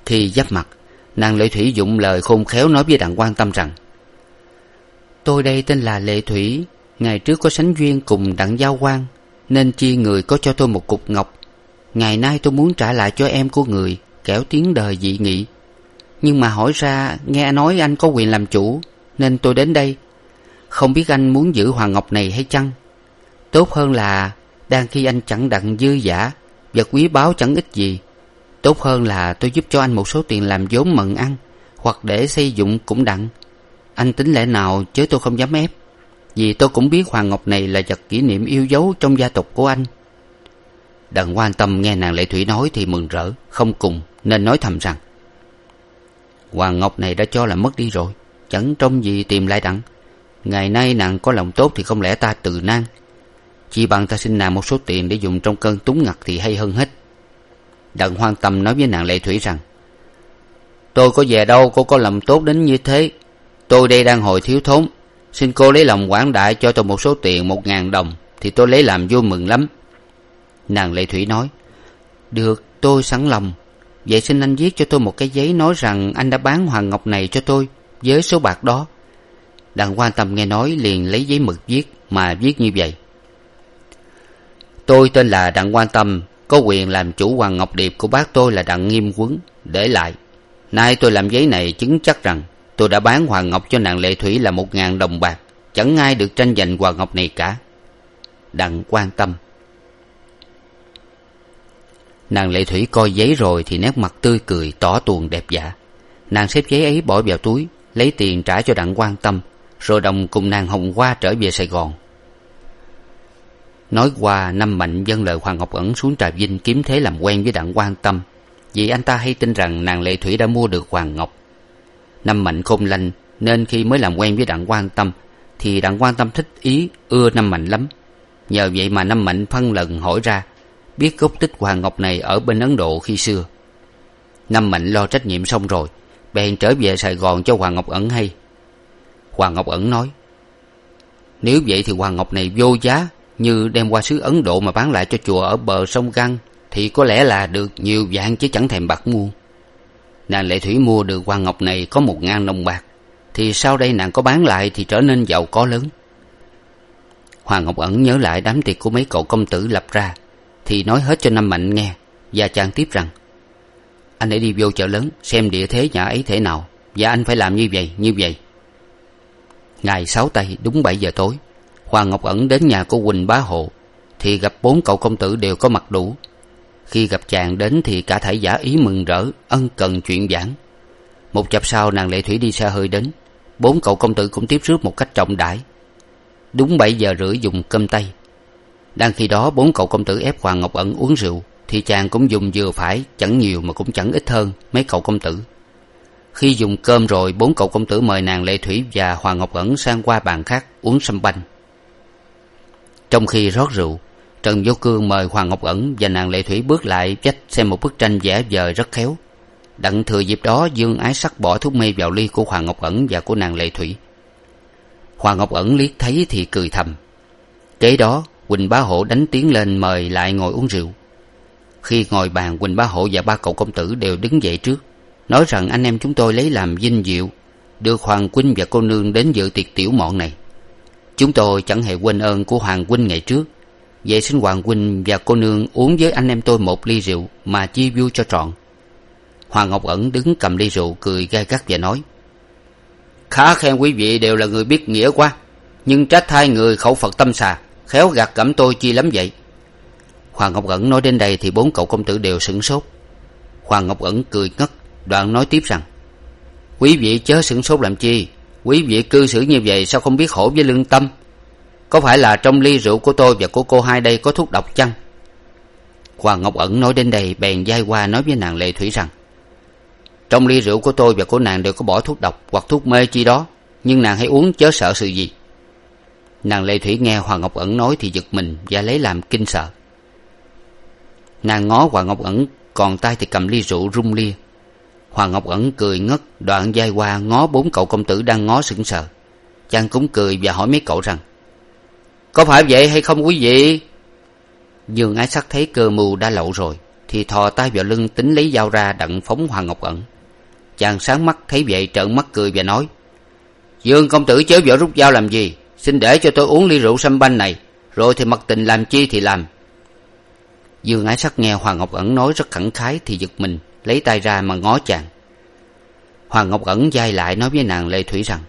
Khi giáp mặt, nàng lệ thủy dụng lời khôn khéo nói với đặng quan tâm rằng tôi đây tên là lệ thủy, ngày trước có sánh duyên cùng đặng giao quan nên chi người có cho tôi một cục ngọc. Ngày nay tôi muốn trả lại cho em của người, kẻo tiếng đời dị nghị. Nhưng mà hỏi ra, nghe nói anh có quyền làm chủ, nên tôi đến đây. Không biết anh muốn giữ hoàng ngọc này hay chăng? Tốt hơn là, đang khi anh chẳng đặng dư giả, vật quý báu chẳng ích gì. Tốt hơn là tôi giúp cho anh một số tiền làm vốn mận ăn, hoặc để xây dựng cũng đặng anh tính lẽ nào chứ tôi không dám ép? Vì tôi cũng biết hoàng ngọc này là vật kỷ niệm yêu dấu trong gia tộc của anh. Đặng quan tâm nghe nàng lệ thủy nói thì mừng rỡ, không cùng, nên nói thầm rằng, hoàng ngọc này đã cho là mất đi rồi, chẳng trông gì tìm lại đặng. Ngày nay nàng có lòng tốt thì không lẽ ta từ nan? Chỉ bằng ta xin nàng một số tiền để dùng trong cơn túng ngặt thì hay hơn hết. Đặng hoan tâm nói với nàng lệ thủy rằng, tôi có về đâu, cô có lòng tốt đến như thế tôi đây đang hồi thiếu thốn. Xin cô lấy lòng quảng đại cho tôi một số tiền, một ngàn đồng, thì tôi lấy làm vui mừng lắm. Nàng lệ thủy nói, được, tôi sẵn lòng. Vậy xin anh viết cho tôi một cái giấy nói rằng anh đã bán hoàng ngọc này cho tôi với số bạc đó. Đặng quan tâm nghe nói liền lấy giấy mực viết, mà viết như vậy. Tôi tên là đặng quan tâm, có quyền làm chủ hoàng ngọc điệp của bác tôi là đặng nghiêm quấn. Để lại. Nay tôi làm giấy này chứng chắc rằng tôi đã bán hoàng ngọc cho nàng lệ thủy là một ngàn đồng bạc. Chẳng ai được tranh giành hoàng ngọc này cả. Đặng quan tâm. Nàng lệ thủy coi giấy rồi thì nét mặt tươi cười, tỏ tuồng đẹp dạ. Nàng xếp giấy ấy bỏ vào túi, lấy tiền trả cho đặng quan tâm, rồi đồng cùng nàng hồng hoa trở về sài gòn. Nói qua, năm mạnh dâng lời hoàng ngọc ẩn xuống trà vinh kiếm thế làm quen với đặng quan tâm. Vì anh ta hay tin rằng nàng lệ thủy đã mua được hoàng ngọc năm mạnh khôn lanh nên khi mới làm quen với đặng quan tâm, thì đặng quan tâm thích ý ưa năm mạnh lắm. Nhờ vậy mà năm mạnh phân lần hỏi ra, biết gốc tích hoàng ngọc này ở bên ấn độ khi xưa. Năm mạnh lo trách nhiệm xong rồi, bèn trở về sài gòn cho hoàng ngọc ẩn hay. Hoàng ngọc ẩn nói, nếu vậy thì hoàng ngọc này vô giá, như đem qua xứ ấn độ mà bán lại cho chùa ở bờ sông găng, thì có lẽ là được nhiều vạn chứ chẳng thèm bạc mua nàng lệ thủy mua được hoàng ngọc này có một ngàn đồng bạc. Thì sau đây nàng có bán lại thì trở nên giàu có lớn. Hoàng ngọc ẩn nhớ lại đám tiệc của mấy cậu công tử lập ra, thì nói hết cho năm mạnh nghe, và chàng tiếp rằng, anh hãy đi vô chợ lớn, xem địa thế nhà ấy thế nào, và anh phải làm như vậy như vậy. Ngày sáu tây, đúng bảy giờ tối hoàng ngọc ẩn đến nhà của quỳnh bá hộ, thì gặp bốn cậu công tử đều có mặt đủ khi gặp chàng đến thì cả thảy giả ý mừng rỡ, ân cần chuyện giảng. Một chập sau nàng lệ thủy đi xe hơi đến. Bốn cậu công tử cũng tiếp rước một cách trọng đãi đúng bảy giờ rưỡi dùng cơm tây đang khi đó bốn cậu công tử ép hoàng ngọc ẩn uống rượu, thì chàng cũng dùng vừa phải, chẳng nhiều mà cũng chẳng ít hơn, mấy cậu công tử. Khi dùng cơm rồi, bốn cậu công tử mời nàng lệ thủy và hoàng ngọc ẩn sang qua bàn khác uống sâm banh. Trong khi rót rượu trần vô cương mời hoàng ngọc ẩn và nàng lệ thủy bước lại vách xem một bức tranh vẽ vời rất khéo. Đặng thừa dịp đó, dương ái sắc bỏ thuốc mê vào ly của hoàng ngọc ẩn và của nàng lệ thủy. Hoàng ngọc ẩn liếc thấy thì cười thầm. Kế đó, quỳnh bá hộ đánh tiếng lên mời lại ngồi uống rượu. Khi ngồi bàn, quỳnh bá hộ và ba cậu công tử đều đứng dậy trước, nói rằng anh em chúng tôi lấy làm vinh diệu, đưa hoàng huynh và cô nương đến dự tiệc tiểu mọn này. Chúng tôi chẳng hề quên ơn của hoàng huynh ngày trước vậy xin hoàng huynh và cô nương uống với anh em tôi một ly rượu mà chia vui cho trọn. Hoàng ngọc ẩn đứng cầm ly rượu cười gai gắt và nói, khá khen quý vị đều là người biết nghĩa quá, nhưng trách hai người khẩu phật tâm xà, khéo gạt cẩm tôi chi lắm vậy. Hoàng ngọc ẩn nói đến đây thì bốn cậu công tử đều sửng sốt. Hoàng ngọc ẩn cười ngất, đoạn nói tiếp rằng, quý vị chớ sửng sốt làm chi, quý vị cư xử như vậy sao không biết hổ với lương tâm? Có phải là trong ly rượu của tôi và của cô hai đây có thuốc độc chăng? Hoàng ngọc ẩn nói đến đây, bèn d qua nói với nàng lệ thủy rằng, trong ly rượu của tôi và của nàng đều có bỏ thuốc độc hoặc thuốc mê chi đó, nhưng nàng hãy uống chớ sợ sự gì. Nàng lệ thủy nghe hoàng ngọc ẩn nói thì giật mình và lấy làm kinh sợ. Nàng ngó hoàng ngọc ẩn, còn tay thì cầm ly rượu rung lia. Hoàng ngọc ẩn cười ngất, đoạn d qua ngó bốn cậu công tử đang ngó sững sờ. Chàng cũng cười và hỏi mấy cậu rằng có phải vậy hay không quý vị? Dương ái sắc thấy cơ mưu đã lậu rồi, thì thò tay vào lưng tính lấy dao ra đặng phóng hoàng ngọc ẩn. Chàng sáng mắt thấy vậy trợn mắt cười và nói, dương công tử chớ vội rút dao làm gì, xin để cho tôi uống ly rượu sâm banh này, rồi thì mặc tình làm chi thì làm. Dương ái sắc nghe hoàng ngọc ẩn nói rất khẳng khái thì giật mình, lấy tay ra mà ngó chàng. Hoàng ngọc ẩn d lại nói với nàng Lê thủy rằng,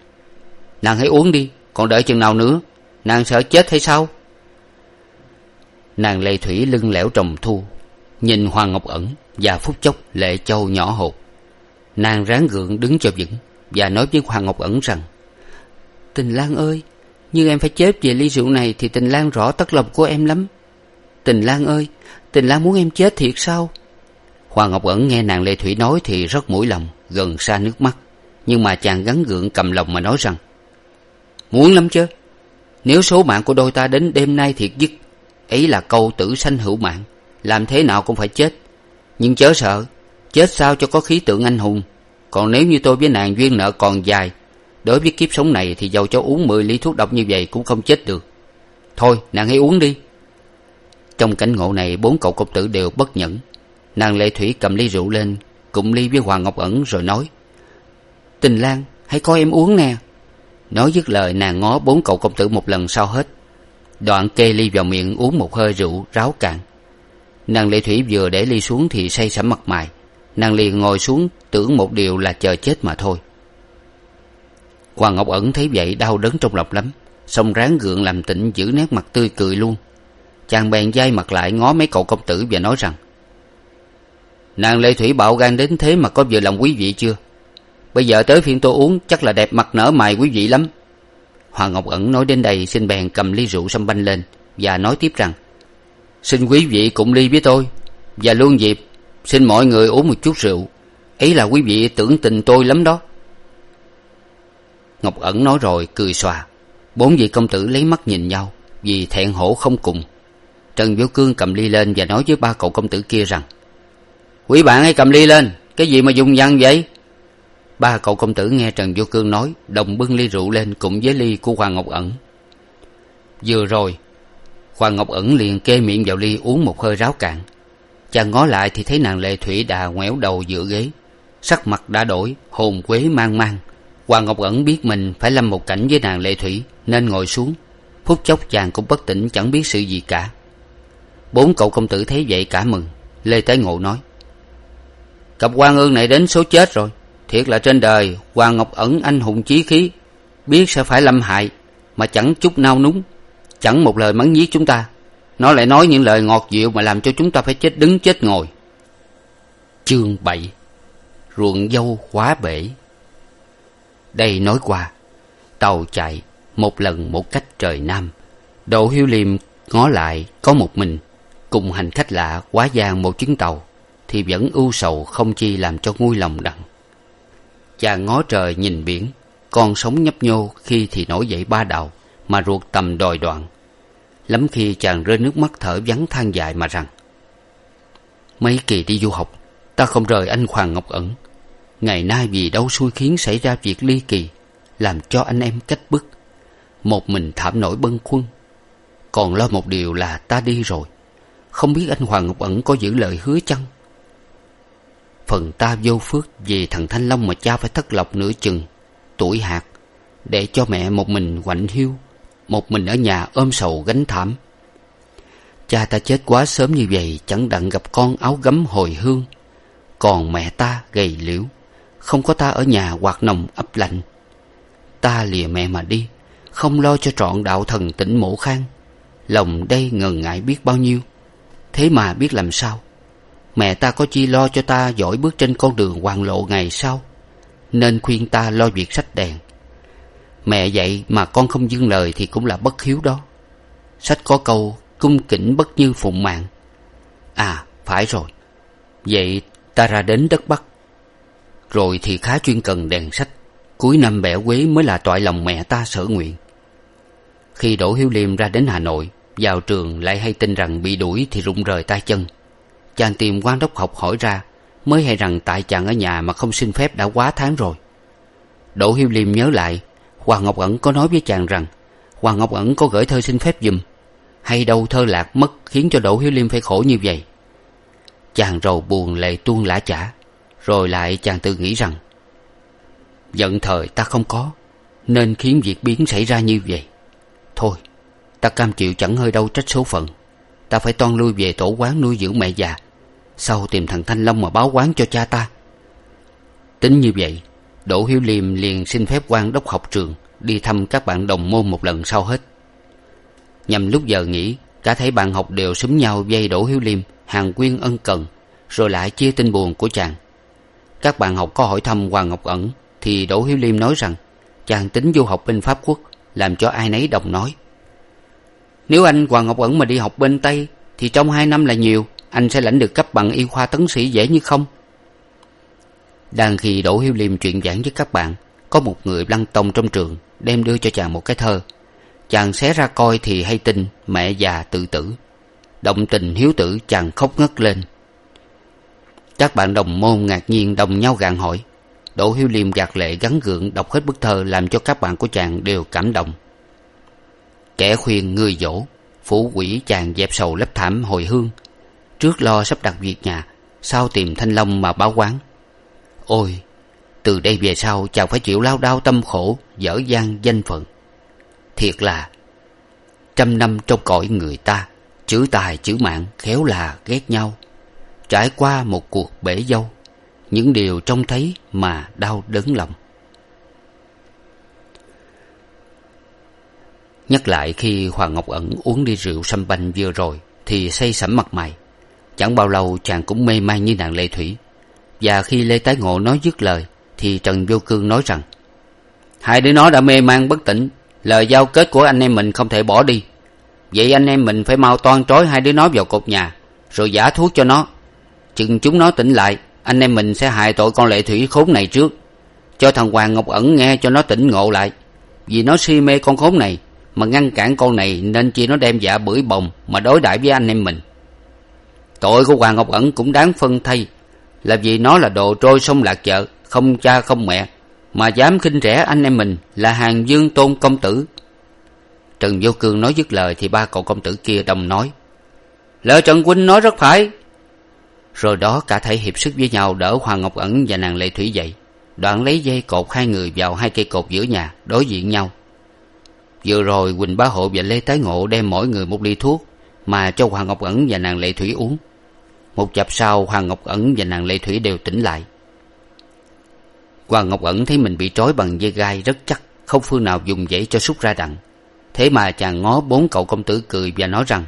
nàng hãy uống đi, còn đợi chừng nào nữa nàng sợ chết hay sao? Nàng lệ thủy lưng lẻo trồng thu, nhìn hoàng ngọc ẩn và phút chốc lệ châu nhỏ hột nàng ráng gượng đứng cho vững và nói với hoàng ngọc ẩn rằng, tình lan ơi nhưng em phải chết về ly rượu này thì tình lan rõ tất lòng của em lắm. Tình lan ơi, tình lan muốn em chết thiệt sao? Hoàng ngọc ẩn nghe nàng lệ thủy nói thì rất mũi lòng, gần xa nước mắt. Nhưng mà chàng gắn gượng cầm lòng mà nói rằng, muốn lắm chứ nếu số mạng của đôi ta đến đêm nay thiệt dứt. Ấy là câu tử sanh hữu mạng. Làm thế nào cũng phải chết. Nhưng chớ sợ, chết sao cho có khí tượng anh hùng. Còn nếu như tôi với nàng duyên nợ còn dài, đối với kiếp sống này thì dầu cho uống mười ly thuốc độc như vậy cũng không chết được. Thôi, nàng hãy uống đi. Trong cảnh ngộ này, bốn cậu công tử đều bất nhẫn. Nàng lệ thủy cầm ly rượu lên, cụm ly với hoàng ngọc ẩn rồi nói, tình lan, hãy coi em uống nè nói dứt lời, nàng ngó bốn cậu công tử một lần sau hết. Đoạn kê ly vào miệng uống một hơi rượu, ráo cạn. Nàng lệ thủy vừa để ly xuống thì say sẩm mặt mày. Nàng liền ngồi xuống, tưởng một điều là chờ chết mà thôi. Hoàng ngọc ẩn thấy vậy đau đớn trong lòng lắm, xong ráng gượng làm tịnh giữ nét mặt tươi cười luôn. Chàng bèn d mặt lại ngó mấy cậu công tử và nói rằng, nàng lệ thủy bạo gan đến thế mà có vừa lòng quý vị chưa? Bây giờ tới phiên tôi uống, chắc là đẹp mặt nở mày quý vị lắm. Hoàng ngọc ẩn nói đến đây, xin bèn cầm ly rượu sâm banh lên, và nói tiếp rằng, xin quý vị cùng ly với tôi, và luôn dịp xin mọi người uống một chút rượu. Ấy là quý vị tưởng tình tôi lắm đó. Ngọc ẩn nói rồi, cười xòa. Bốn vị công tử lấy mắt nhìn nhau, vì thẹn hổ không cùng. Trần vũ cương cầm ly lên và nói với ba cậu công tử kia rằng, quý bạn hãy cầm ly lên, cái gì mà dùng văn vậy? Ba cậu công tử nghe trần vô cương nói, đồng bưng ly rượu lên cùng với ly của hoàng ngọc ẩn. Vừa rồi, hoàng ngọc ẩn liền kê miệng vào ly uống một hơi ráo cạn. Chàng ngó lại thì thấy nàng lệ thủy đà ngoẻo đầu giữa ghế. Sắc mặt đã đổi, hồn quế mang mang. Hoàng ngọc ẩn biết mình phải lâm một cảnh với nàng lệ thủy, nên ngồi xuống. Phút chốc chàng cũng bất tỉnh, chẳng biết sự gì cả. Bốn cậu công tử thấy vậy cả mừng. Lê tế ngộ nói, cặp quan ương này đến số chết rồi thiệt là trên đời hoàng ngọc ẩn anh hùng chí khí, biết sẽ phải lâm hại, mà chẳng chút nao núng, chẳng một lời mắng nhiếc chúng ta. Nó lại nói những lời ngọt dịu mà làm cho chúng ta phải chết đứng chết ngồi. Chương bảy, ruộng dâu quá bể. Đây nói qua, tàu chạy một lần một cách trời nam. Độ hiếu liêm ngó lại, có một mình, cùng hành khách lạ quá giang một chuyến tàu, thì vẫn ưu sầu không chi làm cho nguôi lòng đặng chàng ngó trời nhìn biển. Con sống nhấp nhô khi thì nổi dậy ba đầu mà ruột tầm đòi đoạn. Lắm khi chàng rơi nước mắt thở vắng than dài mà rằng, mấy kỳ đi du học, ta không rời anh hoàng ngọc ẩn. Ngày nay vì đâu xui khiến xảy ra việc ly kỳ, làm cho anh em cách bức. Một mình thảm nổi bâng khuâng. Còn lo một điều là ta đi rồi. Không biết anh hoàng ngọc ẩn có giữ lời hứa chăng? Phần ta vô phước vì thằng thanh long mà cha phải thất lộc nửa chừng. Tuổi hạt, để cho mẹ một mình quạnh hiu, một mình ở nhà ôm sầu gánh thảm. Cha ta chết quá sớm như vậy, chẳng đặng gặp con áo gấm hồi hương. Còn mẹ ta gầy liễu, không có ta ở nhà quạt nồng ấp lạnh. Ta lìa mẹ mà đi, không lo cho trọn đạo thần tỉnh mổ khang. Lòng đây ngần ngại biết bao nhiêu, thế mà biết làm sao? Mẹ ta có chi lo cho ta giỏi bước trên con đường hoàng lộ ngày sau, nên khuyên ta lo việc sách đèn. Mẹ dạy mà con không dưng lời thì cũng là bất hiếu đó. Sách có câu, cung kính bất như phụng mạng. À phải rồi. Vậy ta ra đến đất bắc. Rồi thì khá chuyên cần đèn sách. Cuối năm bẻ quế mới là toại lòng mẹ ta sở nguyện. Khi đỗ hiếu liêm ra đến hà nội, vào trường lại hay tin rằng bị đuổi thì rụng rời tay chân chàng tìm quan đốc học hỏi ra, mới hay rằng tại chàng ở nhà mà không xin phép đã quá tháng rồi. Đỗ hiếu liêm nhớ lại, hoàng ngọc ẩn có nói với chàng rằng, hoàng ngọc ẩn có gửi thơ xin phép giùm. Hay đâu thơ lạc mất khiến cho đỗ hiếu liêm phải khổ như vậy. Chàng rầu buồn lệ tuôn lã chả, rồi lại chàng tự nghĩ rằng, giận thời ta không có, nên khiến việc biến xảy ra như vậy. Thôi, ta cam chịu chẳng hơi đâu trách số phận ta phải toan lui về tổ quán nuôi dưỡng mẹ già. Sau tìm thằng thanh long mà báo quán cho cha ta. Tính như vậy, đỗ hiếu liêm liền xin phép quan đốc học trường đi thăm các bạn đồng môn một lần sau hết. Nhằm lúc giờ nghỉ, cả thấy bạn học đều xúm nhau vây đỗ hiếu liêm, hàng quyên, ân cần, rồi lại chia tin buồn của chàng. Các bạn học có hỏi thăm hoàng ngọc ẩn thì đỗ hiếu liêm nói rằng, chàng tính du học bên pháp quốc, làm cho ai nấy đồng nói nếu anh hoàng ngọc ẩn mà đi học bên tây, thì trong hai năm là nhiều, anh sẽ lãnh được cấp bằng y khoa tấn sĩ dễ như không? Đang khi đỗ hiếu liêm chuyện giảng với các bạn, có một người lăng tông trong trường đem đưa cho chàng một cái thơ. Chàng xé ra coi thì hay tin mẹ già tự tử. Động tình hiếu tử chàng khóc ngất lên. Các bạn đồng môn ngạc nhiên đồng nhau gạn hỏi. Đỗ hiếu liêm gạt lệ gắn gượng đọc hết bức thơ làm cho các bạn của chàng đều cảm động kẻ khuyên người dỗ phủ quỷ chàng dẹp sầu lấp thảm hồi hương. Trước lo sắp đặt việc nhà, sau tìm thanh long mà báo quán. Ôi, từ đây về sau chàng phải chịu lao đao tâm khổ, dở dang danh phận. Thiệt là, trăm năm trong cõi người ta, chữ tài chữ mạng khéo là ghét nhau. Trải qua một cuộc bể dâu, những điều trông thấy mà đau đớn lòng. Nhắc lại khi hoàng ngọc ẩn uống đi rượu sâm banh vừa rồi, thì say sẩm mặt mày. Chẳng bao lâu chàng cũng mê man như nàng lệ thủy. Và khi lê tái ngộ nói dứt lời, thì trần vô cương nói rằng, hai đứa nó đã mê man bất tỉnh. Lời giao kết của anh em mình không thể bỏ đi. Vậy anh em mình phải mau toan trói hai đứa nó vào cột nhà, rồi giả thuốc cho nó. Chừng chúng nó tỉnh lại, anh em mình sẽ hại tội con lệ thủy khốn này trước. Cho thằng hoàng ngọc ẩn nghe cho nó tỉnh ngộ lại. Vì nó si mê con khốn này mà ngăn cản con này nên chỉ nó đem dạ bưởi bồng mà đối đãi với anh em mình. Tội của hoàng ngọc ẩn cũng đáng phân thay, là vì nó là đồ trôi sông lạc chợ, không cha không mẹ, mà dám khinh rẻ anh em mình là hàng dương tôn công tử. Trần vô cương nói dứt lời thì ba cậu công tử kia đồng nói, lỡ trần huynh nói rất phải. Rồi đó cả thể hiệp sức với nhau đỡ hoàng ngọc ẩn và nàng lệ thủy dậy, đoạn lấy dây cột hai người vào hai cây cột giữa nhà, đối diện nhau vừa rồi huỳnh bá hộ và lê tái ngộ đem mỗi người một ly thuốc mà cho hoàng ngọc ẩn và nàng lệ thủy uống. Một chập sau, hoàng ngọc ẩn và nàng lệ thủy đều tỉnh lại. Hoàng ngọc ẩn thấy mình bị trói bằng dây gai rất chắc, không phương nào dùng dãy cho xúc ra đặng. Thế mà chàng ngó bốn cậu công tử cười và nói rằng,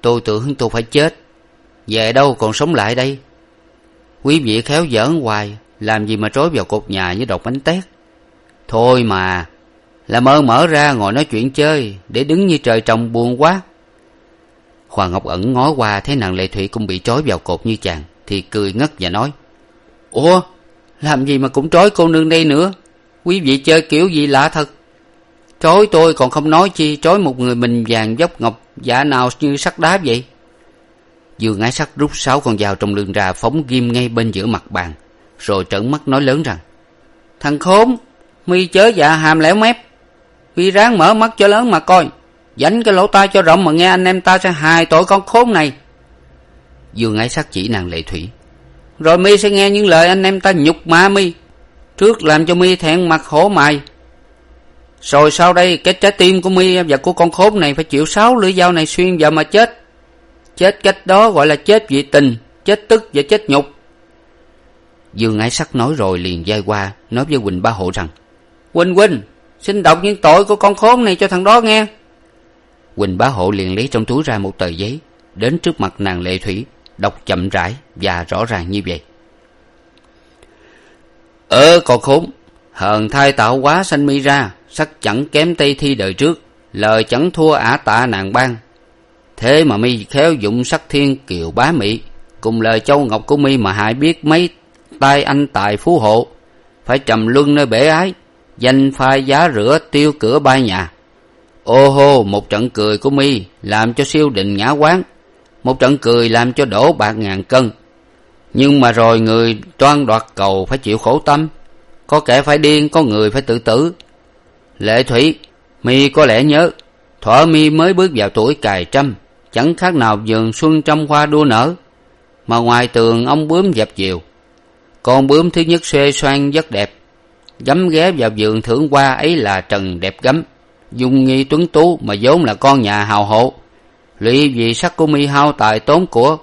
tôi tưởng tôi phải chết. Về đâu còn sống lại đây? Quý vị khéo giỡn hoài, làm gì mà trói vào cột nhà với độc bánh tét? Thôi mà là mơ mở ra ngồi nói chuyện chơi, để đứng như trời trồng buồn quá. Hoàng ngọc ẩn ngó qua, thấy nàng lệ thủy cũng bị trói vào cột như chàng, thì cười ngất và nói, ủa, làm gì mà cũng trói cô nương đây nữa? Quý vị chơi kiểu gì lạ thật? Trói tôi còn không nói chi, trói một người mình vàng dốc ngọc dạ nào như sắt đá vậy? Dương ái sắt rút sáu con dao trong lưng ra, phóng ghim ngay bên giữa mặt bàn, rồi trợn mắt nói lớn rằng, thằng khốn, mi chớ dạ hàm lẻo mép mi ráng mở mắt cho lớn mà coi. Dánh cái lỗ tai cho rộng mà nghe anh em ta sẽ hài tội con khốn này. Dương ái sắc chỉ nàng lệ thủy. Rồi mi sẽ nghe những lời anh em ta nhục mạ mi, trước làm cho mi thẹn mặt hổ mài. Rồi sau đây, cái trái tim của mi và của con khốn này phải chịu sáu lưỡi dao này xuyên vào mà chết. Chết cách đó gọi là chết vì tình, chết tức và chết nhục. Dương ái sắc nói rồi liền d qua, nói với quỳnh ba hộ rằng, quỳnh quỳnh xin đọc những tội của con khốn này cho thằng đó nghe. Quỳnh bá hộ liền lấy trong túi ra một tờ giấy đến trước mặt nàng lệ thủy đọc chậm rãi và rõ ràng như vậy. Ơ con khốn hờn thai tạo quá sanh mi ra sắc chẳng kém tây thi đời trước lời chẳng thua ả tạ nàng ban. Thế mà mi khéo dụng sắc thiên kiều bá mỹ cùng lời châu ngọc của mi mà hại biết mấy tay anh tài phú hộ phải trầm luân nơi bể ái danh phai giá rửa tiêu cửa ba nhà. Ô hô, một trận cười của mi làm cho siêu đình ngã quán. Một trận cười làm cho đổ bạc ngàn cân. Nhưng mà rồi người toan đoạt cầu phải chịu khổ tâm. Có kẻ phải điên, có người phải tự tử. Lệ thủy, mi có lẽ nhớ thuở mi mới bước vào tuổi cài trăm, chẳng khác nào vườn xuân trăm hoa đua nở. Mà ngoài tường ông bướm dập dìu. Con bướm thứ nhất xuê xoan rất đẹp gấm ghé vào vườn thưởng hoa ấy là trần đẹp gấm. Dung nghi tuấn tú mà vốn là con nhà hào hộ. Lụy vì sắc của mi hao tài tốn của,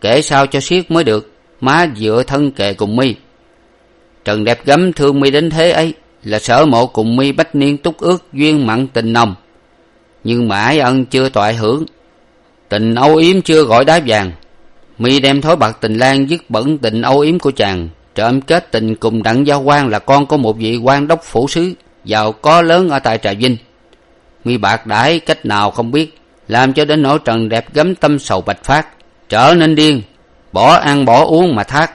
kể sao cho xiết mới được, má dựa thân kề cùng mi. Trần đẹp gấm thương mi đến thế ấy là sở mộ cùng mi bách niên túc ước duyên mặn tình nồng. Nhưng mà ái ân chưa toại hưởng. Tình âu yếm chưa gọi đá vàng. Mi đem thối bạc tình lan dứt bẩn tình âu yếm của chàng trộm kết tình cùng đặng giao quan là con của một vị quan đốc phủ sứ, giàu có lớn ở tại trà vinh. Mi bạc đãi cách nào không biết, làm cho đến nỗi trần đẹp gấm tâm sầu bạch phát, trở nên điên, bỏ ăn bỏ uống mà thác.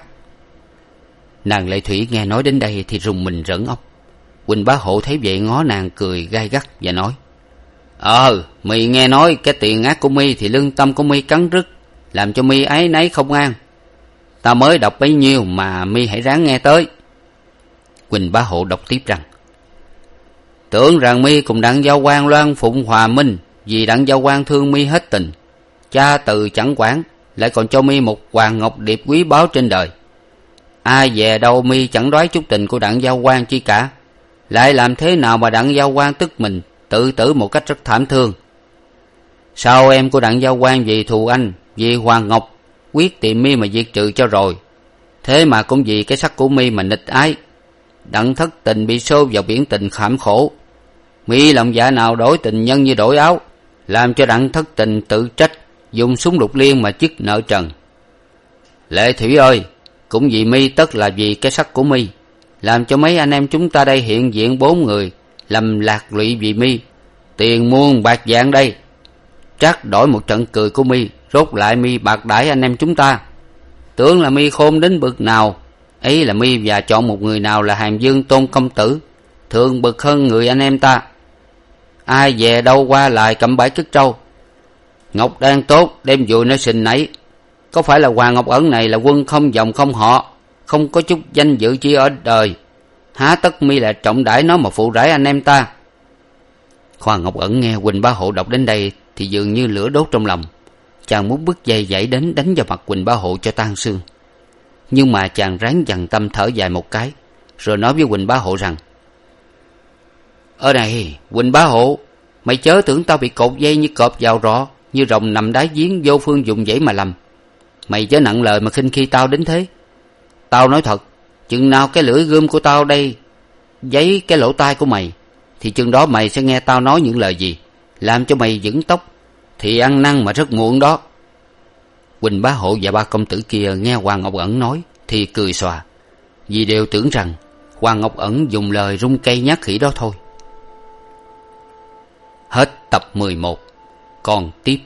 Nàng lệ thủy nghe nói đến đây thì rùng mình rẫn ốc quỳnh bá hộ thấy vậy ngó nàng cười gai gắt và nói ờ mì nghe nói cái tiền ác của mi thì lương tâm của mi cắn rứt, làm cho mi áy náy không an ta mới đọc bấy nhiêu mà mi hãy ráng nghe tới. Quỳnh bá hộ đọc tiếp rằng, tưởng rằng mi cùng đặng giao quan loan phụng hòa minh, vì đặng giao quan thương mi hết tình, cha từ chẳng quản, lại còn cho mi một hoàng ngọc điệp quý báu trên đời. Ai về đâu mi chẳng đoái chút tình của đặng giao quan chi cả. Lại làm thế nào mà đặng giao quan tức mình, tự tử một cách rất thảm thương? Sao em của đặng giao quan vì thù anh, vì hoàng ngọc quyết tìm mi mà diệt trừ cho rồi. Thế mà cũng vì cái sắc của mi mà nịch ái. Đặng thất tình bị xô vào biển tình khảm khổ. Mi lòng dạ nào đổi tình nhân như đổi áo, làm cho đặng thất tình tự trách, dùng súng lục liên mà chức nợ trần. Lệ thủy ơi, cũng vì mi tất là vì cái sắc của mi, làm cho mấy anh em chúng ta đây hiện diện bốn người, lầm lạc lụy vì mi. Tiền muôn bạc vạn đây trác đổi một trận cười của mi, rốt lại mi bạc đãi anh em chúng ta. Tưởng là mi khôn đến bực nào, ấy là mi và chọn một người nào là hàm dương tôn công tử, thường bực hơn người anh em ta. Ai về đâu qua lại cầm bãi cất trâu. Ngọc đang tốt đem vùi nơi sình nấy có phải là hoàng ngọc ẩn này là quân không dòng không họ, không có chút danh dự chi ở đời. Há tất mi là trọng đãi nó mà phụ rải anh em ta. Hoàng ngọc ẩn nghe quỳnh bá hộ đọc đến đây thì dường như lửa đốt trong lòng. Chàng muốn bước dây dãy đến đánh vào mặt quỳnh bá hộ cho tan xương. Nhưng mà chàng ráng dằn tâm thở dài một cái, rồi nói với quỳnh bá hộ rằng, ở này, quỳnh bá hộ, mày chớ tưởng tao bị cột dây như cọp vào rọ, như rồng nằm đáy giếng vô phương dùng dãy mà lầm mày chớ nặng lời mà khinh khi tao đến thế. Tao nói thật, chừng nào cái lưỡi gươm của tao đây, giấy cái lỗ tai của mày, thì chừng đó mày sẽ nghe tao nói những lời gì làm cho mày vững tóc, thì ăn năn mà rất muộn đó. Quỳnh bá hộ và ba công tử kia nghe hoàng ngọc ẩn nói thì cười xòa, vì đều tưởng rằng hoàng ngọc ẩn dùng lời rung cây nhát khỉ đó thôi. Hết tập mười một, còn tiếp.